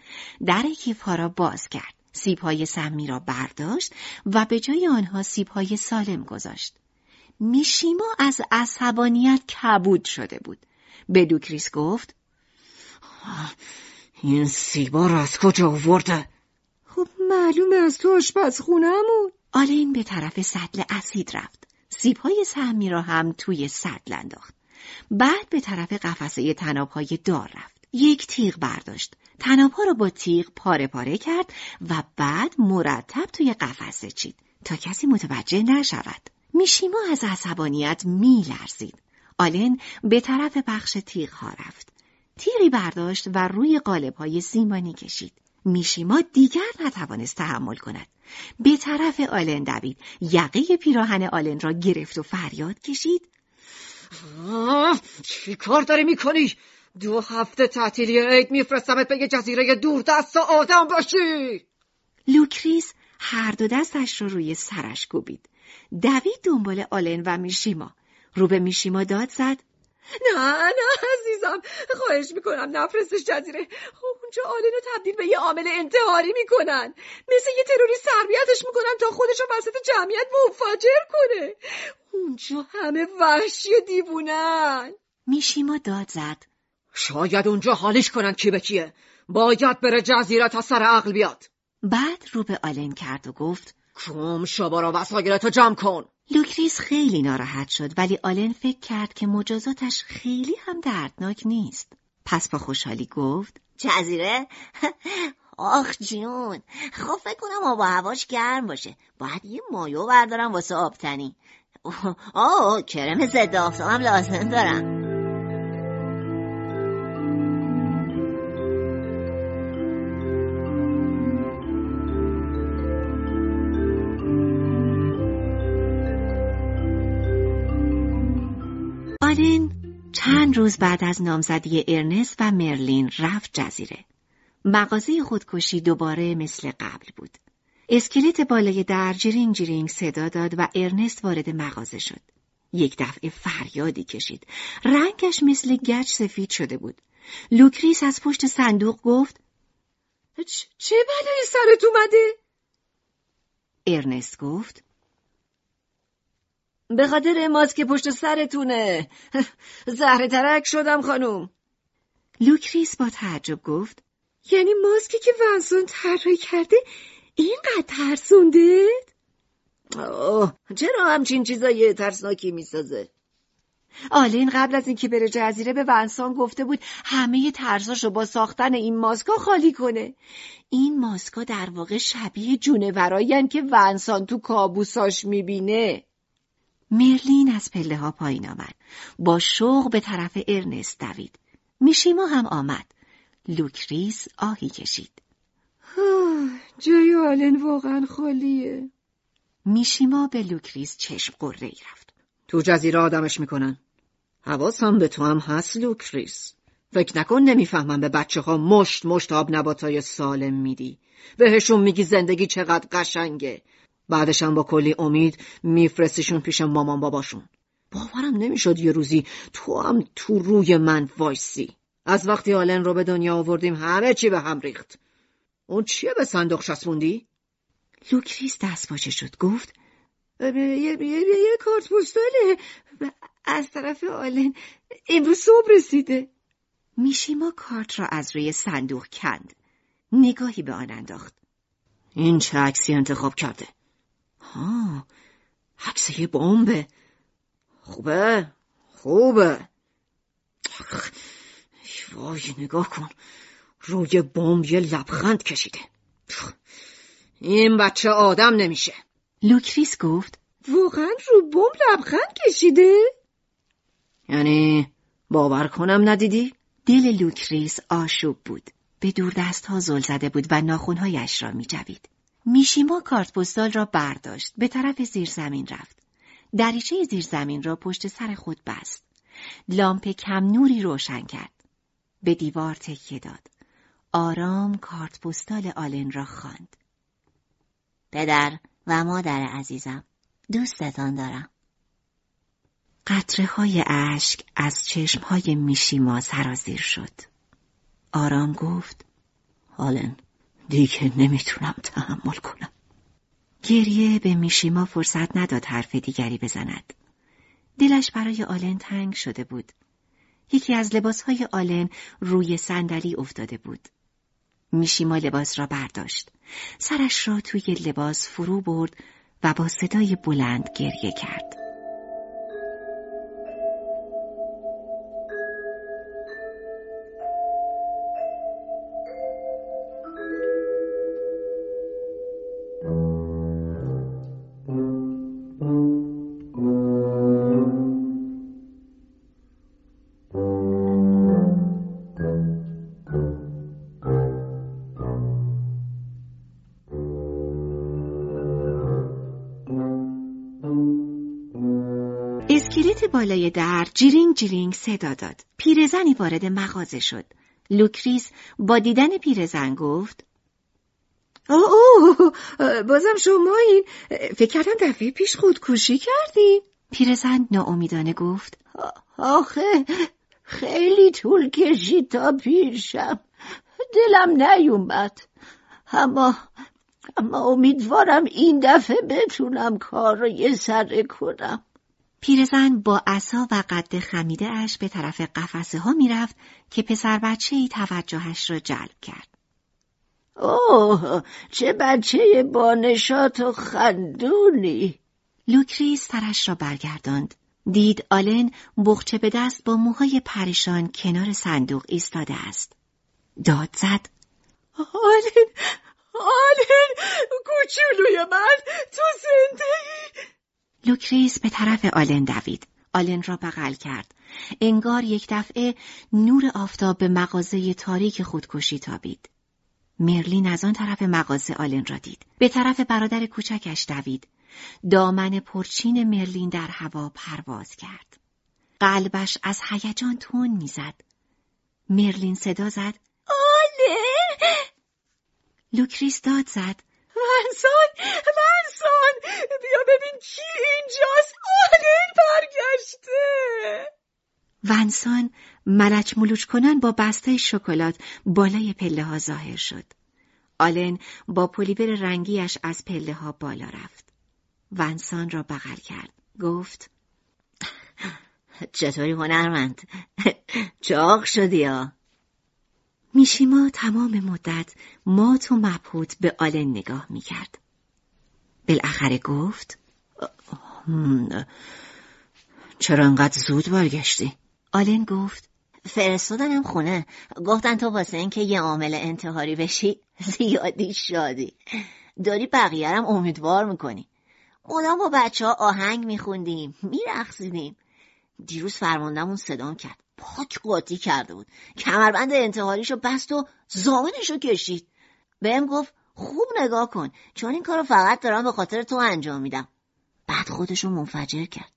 در کیفها را باز کرد. سیبهای سمی را برداشت و به جای آنها سیبهای سالم گذاشت. میشیما از عصبانیت کبود شده بود. به دوکریس گفت این سیبا را از کجا آورده؟ خب معلومه از تو آشپزخونهمون آلین به طرف سطل اسید رفت. سیبهای سمی را هم توی سطل انداخت. بعد به طرف قفسه تنابهای دار رفت. یک تیغ برداشت. تنابها را با تیغ پاره پاره کرد و بعد مرتب توی قفسه چید تا کسی متوجه نشود. میشیما از عصبانیت میلرزید. آلن به طرف بخش تیغ ها رفت. تیغی برداشت و روی قالب های سیمانی کشید. میشیما دیگر نتوانست تحمل کند. به طرف آلن دوید. یقه پیراهن آلن را گرفت و فریاد کشید. چی کار داری می‌کنی؟ دو هفته تعطیلی عید میفرستمت به یه جزیره دور دست آدم باشی لوکریس هر دو دستش رو روی سرش کوبید. دوید دنبال آلن و میشیما. رو به میشیما داد زد. نه نه عزیزم. خواهش می‌کنم نفرستش جزیره. اونجا آلن رو تبدیل به یه عامل انتحاری می‌کنن. مثل یه تروری تربیتش می‌کنن تا خودش رو وسط جمعیت منفجر کنه. اونجا همه وحشی و دیوونن. میشیما داد زد. شاید اونجا حالیش کنن کی به کیه. باید بره جزیره تا سر عقل بیاد. بعد رو به آلن کرد و گفت گم شو وسایلتو جمع کن. لوکریس خیلی ناراحت شد ولی آلن فکر کرد که مجازاتش خیلی هم دردناک نیست. پس با خوشحالی گفت جزیره؟ آخ جون خب فکر کنم آب و هواش گرم باشه. باید یه مایو بردارم واسه آبتنی. آه کرم ضد آفتابم لازم دارم. چند روز بعد از نامزدی ارنست و مرلین رفت جزیره. مغازه خودکشی دوباره مثل قبل بود. اسکلت بالای در جرینگ جرینگ صدا داد و ارنست وارد مغازه شد. یک دفعه فریادی کشید. رنگش مثل گچ سفید شده بود. لوکریس از پشت صندوق گفت چه بلایی سرت اومده؟ ارنست گفت به خاطر ماسک پشت سرتونه زهر ترک شدم خانوم لوکریس با تعجب گفت یعنی ماسکی که ونسون طراحی کرده اینقدر ترسونده؟ آه چرا همچین چیزای ترسناکی می‌سازه؟ آلن قبل از اینکه بره جزیره به ونسان گفته بود همه ترساشو با ساختن این ماسکا خالی کنه. این ماسکا در واقع شبیه جونورایی که ونسان تو کابوساش می‌بینه. مرلین از پله ها پایین آمد. با شوق به طرف ارنست دوید. میشیما هم آمد. لوکریس آهی کشید. جای آلن واقعا خالیه. میشیما به لوکریس چشم غره ای رفت. تو جزیره آدمش می‌کنن. حواسم به تو هم هست لوکریس. فکر نکن نمی‌فهمم به بچه ها مشت مشت آب نباتای سالم میدی. بهشون میگی زندگی چقدر قشنگه. بعدشم با کلی امید میفرستیشون پیش مامان باباشون. باورم نمی‌شد یه روزی تو هم تو روی من وایسی. از وقتی آلن رو به دنیا آوردیم همه چی به هم ریخت. اون چیه به صندوق چسبوندی؟ لوکریس دستپاچه شد گفت یه, یه،, یه،, کارت پستاله از طرف آلن امروز صبح رسیده میشیما کارت را از روی صندوق کند نگاهی به آن انداخت این چه عکسی انتخاب کرده ها عکس یه بمبه. خوبه؟ خوبه. وای نگاه کن. روی بمب یه لبخند کشیده. این بچه آدم نمیشه. لوکریس گفت واقعا رو بمب لبخند کشیده؟ یعنی باور کنم ندیدی؟ دل لوکریس آشوب بود. به دور دست ها زل زده بود و ناخونهایش را می جوید. میشیما کارت پستال را برداشت به طرف زیرزمین رفت. دریچه زیرزمین را پشت سر خود بست. لامپ کم نوری روشن کرد. به دیوار تکیه داد. آرام کارت پستال آلن را خواند. پدر و مادر عزیزم دوستتان دارم. قطره های اشک از چشم های میشیما سرازیر شد. آرام گفت آلن دیگه نمی‌تونم تحمل کنم. گریه به میشیما فرصت نداد حرف دیگری بزند. دلش برای آلن تنگ شده بود. یکی از لباسهای آلن روی صندلی افتاده بود. میشیما لباس را برداشت. سرش را توی لباس فرو برد و با صدای بلند گریه کرد. در جیرینگ جیرینگ صدا داد. پیرزنی وارد مغازه شد. لوکریس با دیدن پیرزن گفت اوه بازم شمایین فکر کردم دفعه پیش خودکشی کردی. پیرزن ناامیدانه گفت آخه خیلی طول کشید تا پیرشم دلم نیومد. اما اما امیدوارم این دفعه بتونم کار رو یه سره کنم. پیرزن با عصا و قد خمیده اش به طرف قفسه ها می‌رفت که پسر بچه ای توجهش را جلب کرد. اوه چه بچه با نشاط و خندونی لوکریس سرش را برگرداند. دید آلن بقچه به دست با موهای پریشان کنار صندوق ایستاده است. داد زد. آلن آلن کوچولوی من تو زنده لوکریس به طرف آلن دوید. آلن را بغل کرد. انگار یک دفعه نور آفتاب به مغازه تاریک خودکشی تابید. مرلین از آن طرف مغازه آلن را دید. به طرف برادر کوچکش دوید. دامن پرچین مرلین در هوا پرواز کرد. قلبش از هیجان تند می‌زد. مرلین صدا زد. آلن! لوکریس داد زد. ونسان ونسان بیا ببین کی اینجاست آلن برگشته ونسان ملچ ملوچ کنان با بسته شکلات بالای پله ها ظاهر شد. آلن با پلیور رنگیش از پله ها بالا رفت. ونسان را بغل کرد. گفت چطوری هنرمند؟ چاق شدی ها؟ میشیما تمام مدت مات و مبهوت به آلن نگاه می‌کرد. بالاخره گفت چرا انقدر زود برگشتی؟ آلن گفت فرستادنم خونه. گفتن تو واسه اینکه یه عامل انتحاری بشی زیادی شادی. داری بقیهرم امیدوار می‌کنی. اونا با بچه ها آهنگ میخوندیم میرخصیدیم دیروز فرماندمون صدام کرد. پاک قاطی کرده بود. کمربند انتحاریشو بست و زامنشو کشید. بهم گفت خوب نگاه کن چون این کارو فقط دارم به خاطر تو انجام میدم. بعد خودشو منفجر کرد.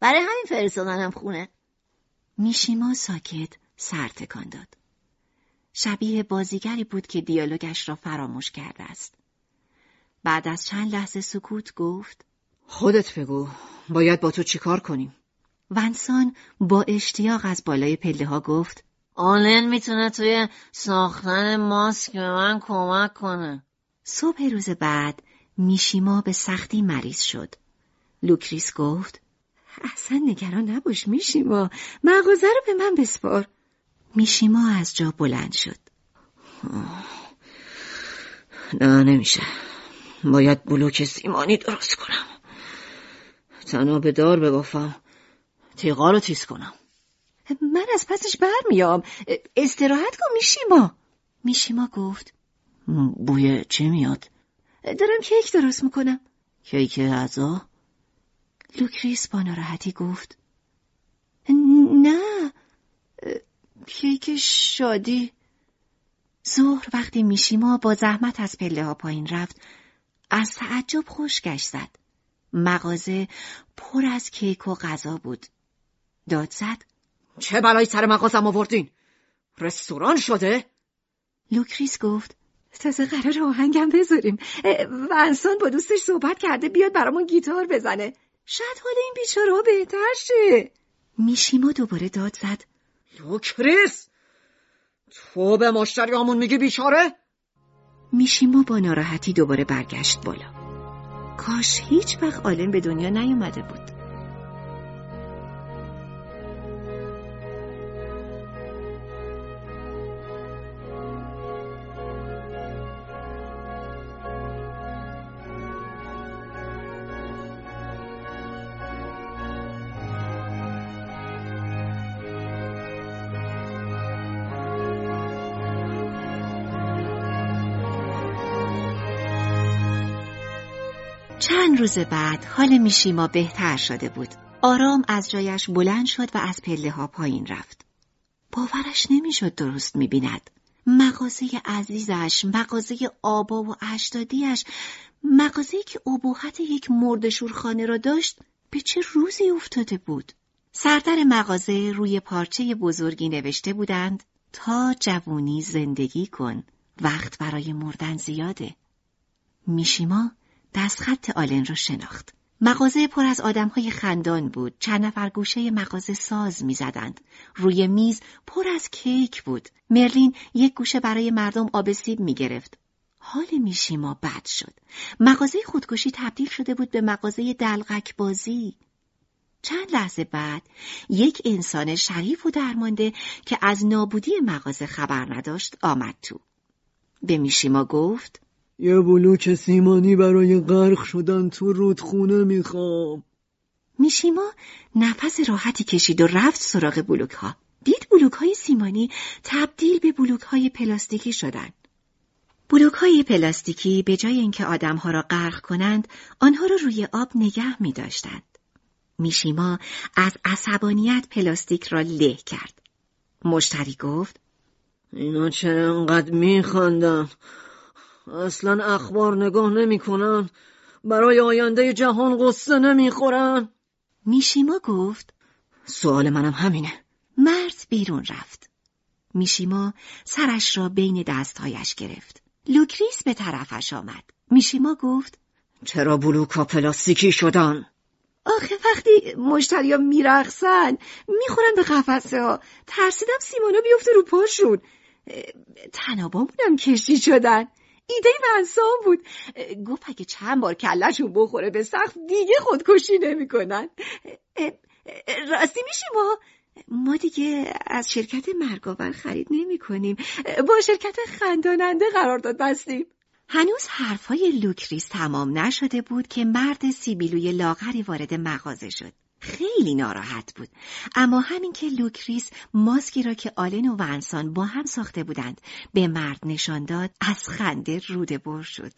برای همین فرستادنم خونه. میشیما ساکت سر تکان داد. شبیه بازیگری بود که دیالوگش را فراموش کرده است. بعد از چند لحظه سکوت گفت خودت بگو باید با تو چیکار کنیم؟ ونسان با اشتیاق از بالای پله ها گفت آلن می‌تونه توی ساختن ماسک به من کمک کنه. صبح روز بعد میشیما به سختی مریض شد. لوکریس گفت اصلا نگران نباش میشیما مغازه رو به من بسپار. میشیما از جا بلند شد. نه نمیشه. باید بلوک سیمانی درست کنم. طناب دار ببافم. تیغا رو تیز کنم. من از پسش برمیام. استراحت کن میشیما. میشیما گفت بوی چی میاد؟ دارم کیک درست می‌کنم. کیک عزا؟ لوکریس با ناراحتی گفت نه کیک شادی. ظهر وقتی میشیما با زحمت از پله ها پایین رفت از تعجب خشکش زد. مغازه پر از کیک و غذا بود. داد زد. چه بلایی سر مغازم آوردین؟ رستوران شده؟ لوکریس گفت تازه قراره آهنگم بذاریم. ونسان با دوستش صحبت کرده بیاد برامون گیتار بزنه. شاید حال این بیچاره ها بهتر شه. میشیما دوباره داد زد. لوکریس! تو به مشتریامون میگی بیچاره؟ میشیما با ناراحتی دوباره برگشت بالا. کاش هیچ وقت آلن به دنیا نیومده بود. روز بعد حال میشیما بهتر شده بود. آرام از جایش بلند شد و از پله ها پایین رفت. باورش نمی‌شد درست می‌بیند. مغازه عزیزش، مغازه آبا و اجدادیش، مغازه که ابهت یک مردشورخانه را داشت به چه روزی افتاده بود؟ سردر مغازه روی پارچه بزرگی نوشته بودند تا جوونی زندگی کن وقت برای مردن زیاده میشیما دستخط آلن را شناخت. مغازه پر از آدمهای خندان بود. چند نفر گوشه مغازه ساز می‌زدند. روی میز پر از کیک بود. مرلین یک گوشه برای مردم آب سیب می گرفت. حال میشیما بد شد. مغازه خودکشی تبدیل شده بود به مغازه دلغک بازی. چند لحظه بعد یک انسان شریف و درمانده که از نابودی مغازه خبر نداشت آمد تو. به میشیما گفت یه بلوک سیمانی برای غرق شدن تو رودخونه می‌خوام میشیما نفس راحتی کشید و رفت سراغ بلوک ها. دید بلوک های سیمانی تبدیل به بلوک های پلاستیکی شدن. بلوک های پلاستیکی به جای اینکه آدمها را غرق کنند، آنها را روی آب نگه می داشتند. میشیما از عصبانیت پلاستیک را له کرد. مشتری گفت اینا چرا انقدر می‌خندن اصلا اخبار نگاه نمی‌کنن. برای آینده جهان غصه نمی‌خورن. میشیما گفت سوال منم همینه. مرد بیرون رفت. میشیما سرش را بین دستهایش گرفت. لوکریس به طرفش آمد. میشیما گفت چرا بلوکا پلاستیکی شدن؟ آخه وقتی مشتریا میرقصن می‌خورن به قفسه ها. ترسیدم سیمونا بیفته رو پاشون. تنابامونم کشی شدن. ایده منسان بود. گفت اگه چند بار کلشون بخوره به سقف دیگه خودکشی نمی‌کنن. راستی میشی ما ما دیگه از شرکت مرگاور خرید نمی کنیم با شرکت خنداننده قرارداد بستیم. هنوز حرفای لوکریس تمام نشده بود که مرد سیبیلوی لاغری وارد مغازه شد. خیلی ناراحت بود اما همین که لوکریس ماسکی را که آلن و ونسان با هم ساخته بودند به مرد نشان داد از خنده روده بر شد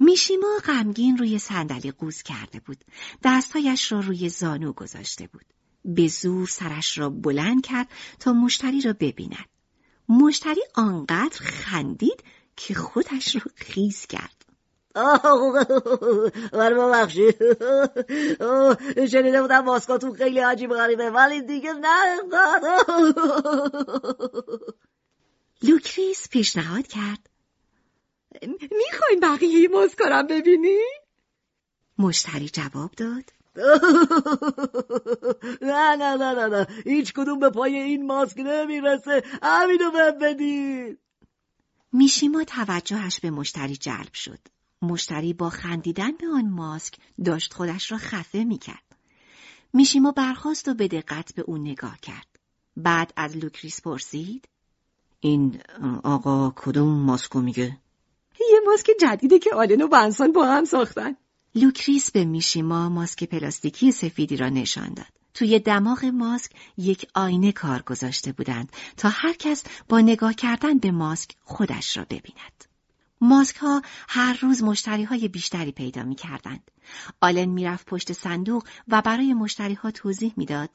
میشیما غمگین روی صندلی قوز کرده بود دستهایش را روی زانو گذاشته بود به زور سرش را بلند کرد تا مشتری را ببیند. مشتری آنقدر خندید که خودش را خیز کرد. من ببخشید شنیده بودم ماسکاتون خیلی عجیب غریبه ولی دیگه نه. لوکریس پیشنهاد کرد. می‌خواین بقیه ماسکارم ببینی؟ مشتری جواب داد. نه نه نه نه نه. هیچ کدوم به پای این ماسک نمی‌رسه. همینو بهم بدید میشیما توجهش به مشتری جلب شد. مشتری با خندیدن به آن ماسک داشت خودش را خفه می‌کرد. میشیما برخاست و به دقت به او نگاه کرد. بعد از لوکریس پرسید این آقا کدوم ماسکو میگه؟ یه ماسک جدیده که آلن و ونسان با هم ساختن. لوکریس به میشیما ماسک پلاستیکی سفیدی را نشان داد. توی دماغ ماسک یک آینه کار گذاشته بودند تا هر کس با نگاه کردن به ماسک خودش را ببیند. ماسک ها هر روز مشتری های بیشتری پیدا می کردند. آلن می‌رفت پشت صندوق و برای مشتری ها توضیح می‌داد.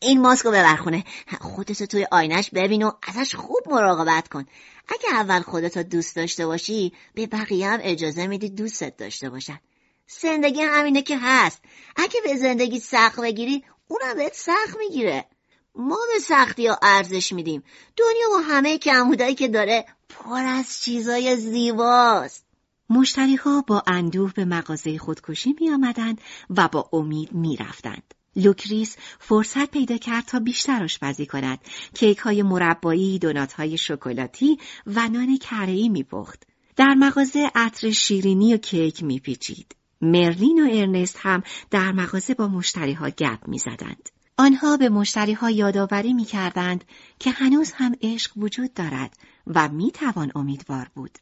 این ماسک رو ببر خونه خودتو توی آینش ببین و ازش خوب مراقبت کن. اگه اول خودتو دوست داشته باشی به بقیه هم اجازه میدی دوستت داشته باشن. زندگی همینه که هست. اگه به زندگی سخت بگیری اونم بهت سخت می‌گیره. ما به سختی ها ارزش میدیم دنیا و همه کمبودایی که داره پر از چیزای زیباست مشتری ها با اندوه به مغازه خودکشی می آمدند و با امید می رفتند. لوکریس فرصت پیدا کرد تا بیشتر آشپزی کند. کیک های مربایی، دونات های شکلاتی و نان کره‌ای می پخت. در مغازه عطر شیرینی و کیک می پیچید. مرلین و ارنست هم در مغازه با مشتری ها گپ می زدند. آنها به مشتری ها یادآوری می کردند که هنوز هم عشق وجود دارد و می توان امیدوار بود.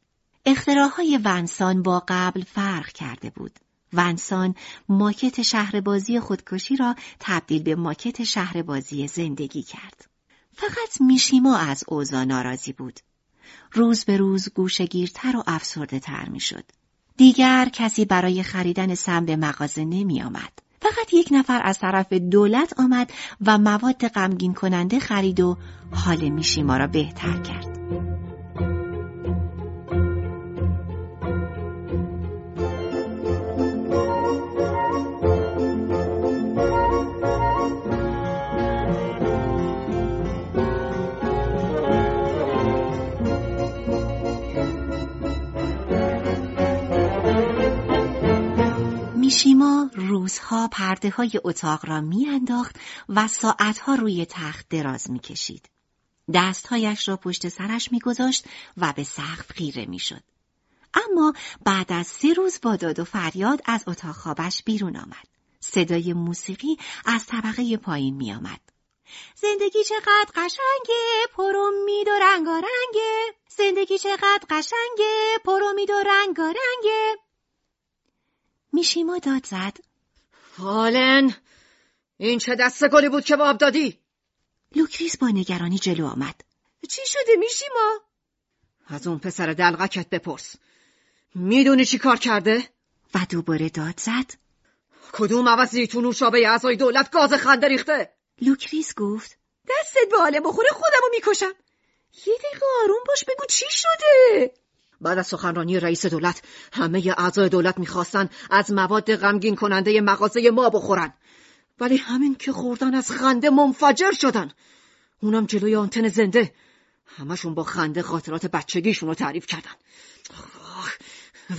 اختراهای ونسان با قبل فرق کرده بود. ونسان ماکت شهربازی خودکشی را تبدیل به ماکت شهربازی زندگی کرد. فقط میشیما از اوضاع ناراضی بود. روز به روز گوشگیرتر و افسرده تر می شد. دیگر کسی برای خریدن سم به مغازه نمی آمد. فقط یک نفر از طرف دولت آمد و مواد غمگین کننده خرید و حال میشیما را بهتر کرد. میشیما روزها پرده های اتاق را میانداخت و ساعتها روی تخت دراز می‌کشید. دستهایش را پشت سرش میگذاشت و به سقف خیره می‌شد. اما بعد از سه روز با داد و فریاد از اتاق خوابش بیرون آمد. صدای موسیقی از طبقه پایین می آمد. زندگی چقدر قشنگه پر امید و رنگارنگه زندگی چقدر قشنگه پر امید و رنگارنگه میشیما داد زد. آلن این چه دست گلی بود که به آب دادی؟ لوکریس با نگرانی جلو آمد. چی شده میشیما؟ از اون پسر دلقکت بپرس. می‌دونی چی کار کرده؟ و دوباره داد زد. کدوم عوضی تو نوشابه اعضای دولت گاز خنده ریخته؟ لوکریس گفت. دستت به آلن بخوره خودمو می‌کشم. یه دقیقه آروم باش بگو چی شده؟ بعد از سخنرانی رئیس دولت همه اعضای دولت می‌خواستن از مواد غمگین کننده مغازه ما بخورن. ولی همین که خوردن از خنده منفجر شدن. اونم جلوی آنتن زنده. همشون با خنده خاطرات بچگیشون رو تعریف کردن.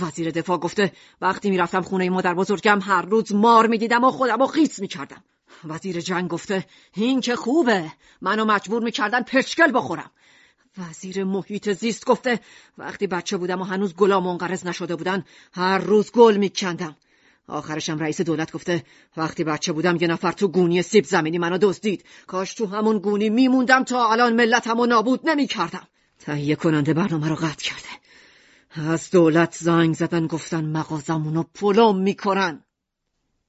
وزیر دفاع گفته وقتی می‌رفتم خونه مادر بزرگم هر روز مار می‌دیدم و خودم رو خیس می‌کردم. وزیر جنگ گفته این که خوبه. منو مجبور می‌کردن پشکل بخورم. وزیر محیط زیست گفته وقتی بچه بودم و هنوز گلا منقرض نشده بودن هر روز گل میکندم آخرشم رئیس دولت گفته وقتی بچه بودم یه نفر تو گونی سیب زمینی منو دزدید. کاش تو همون گونی میموندم تا الان ملتمو نابود نمی‌کردم. تهیه کننده برنامه رو قطع کرده. از دولت زنگ زدن گفتن مغازمونو پلم می‌کنن.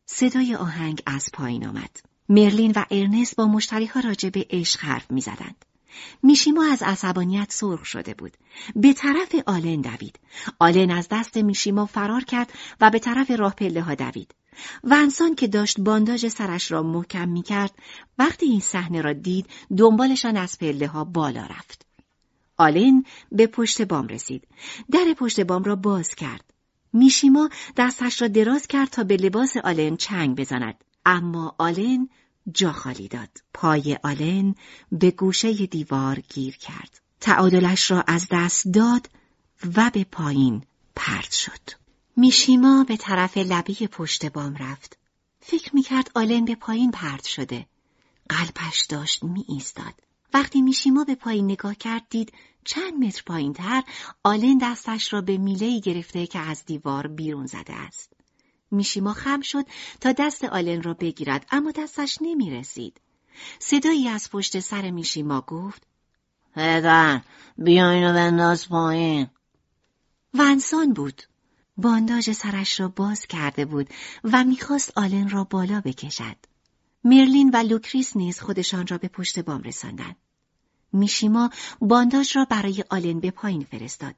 صدای آهنگ از پایین آمد. مرلین و ارنست با مشتری ها راجع به عشق حرف می‌زدند. میشیما از عصبانیت سرخ شده بود. به طرف آلن دوید. آلن از دست میشیما فرار کرد و به طرف راه پله ها دوید. ونسان که داشت بانداج سرش را محکم می کرد وقتی این صحنه را دید دنبالشان از پله ها بالا رفت. آلن به پشت بام رسید. در پشت بام را باز کرد. میشیما دستش را دراز کرد تا به لباس آلن چنگ بزند. اما آلن جا خالی داد. پای آلن به گوشه دیوار گیر کرد. تعادلش را از دست داد و به پایین پرد شد. میشیما به طرف لبه پشت بام رفت. فکر می‌کرد آلن به پایین پرد شده. قلبش داشت می ایستاد. وقتی میشیما به پایین نگاه کرد دید چند متر پایین تر آلن دستش را به میله گرفته که از دیوار بیرون زده است. میشیما خم شد تا دست آلن را بگیرد اما دستش نمی رسید. صدایی از پشت سر میشیما گفت پدر بیا اینو بنداز پایین. ونسان بود. بانداژ سرش را باز کرده بود و می‌خواست آلن را بالا بکشد. مرلین و لوکریس نیز خودشان را به پشت بام رساندند. میشیما بانداژ را برای آلن به پایین فرستاد.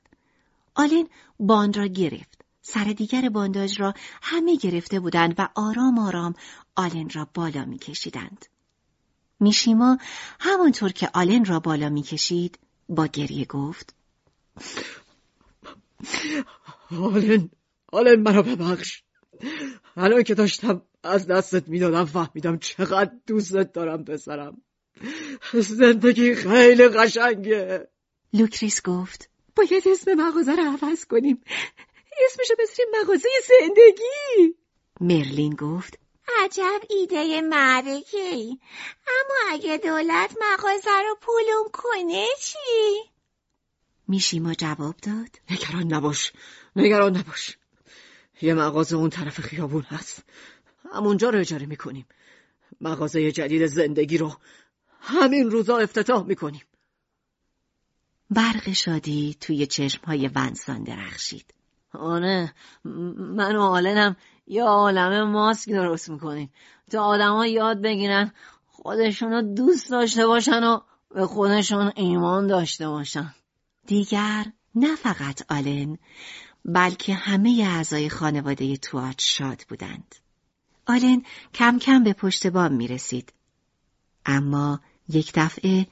آلن باند را گرفت. سر دیگر بانداج را همه گرفته بودند و آرام آرام آلن را بالا میکشیدند. میشیما همانطور که آلن را بالا می‌کشید با گریه گفت آلن آلن مرا ببخش. الان که داشتم از دستت می‌دادم فهمیدم چقدر دوستت دارم پسرم. زندگی خیلی قشنگه. لوکریس گفت باید اسم مغازه رو عوض کنیم. اسمشو بذاریم مغازه زندگی. مرلین گفت عجب ایده معرکه ای. اما اگه دولت مغازه رو پولون کنه چی؟ میشیما جواب داد. نگران نباش نگران نباش. یه مغازه اون طرف خیابون هست. همونجا رو اجاره می‌کنیم. مغازه جدید زندگی رو همین روزا افتتاح می‌کنیم. برق شادی توی چشمهای ونسان درخشید. آره من و آلنم یه عالمه ماسک درست می‌کنیم تا آدما یاد بگیرن خودشونو دوست داشته باشن و به خودشون ایمان داشته باشن دیگر نه فقط آلن بلکه همه اعضای خانواده توات شاد بودند. آلن کم کم به پشت بام می رسید. اما یک دفعه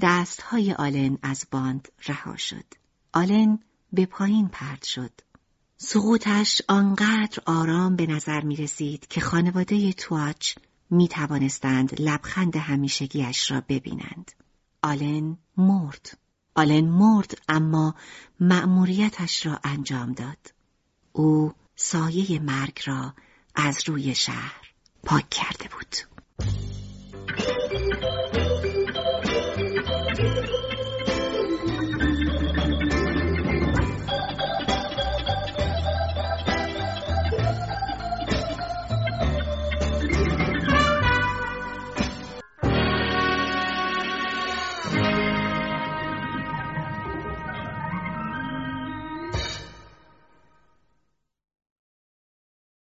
دستهای آلن از باند رها شد. آلن به پایین پرد شد. سقوطش آنقدر آرام به نظر می رسید که خانواده تواچ می توانستند لبخند همیشگیش را ببینند. آلن مرد. آلن مرد اما مأموریتش را انجام داد. او سایه مرگ را از روی شهر پاک کرده بود.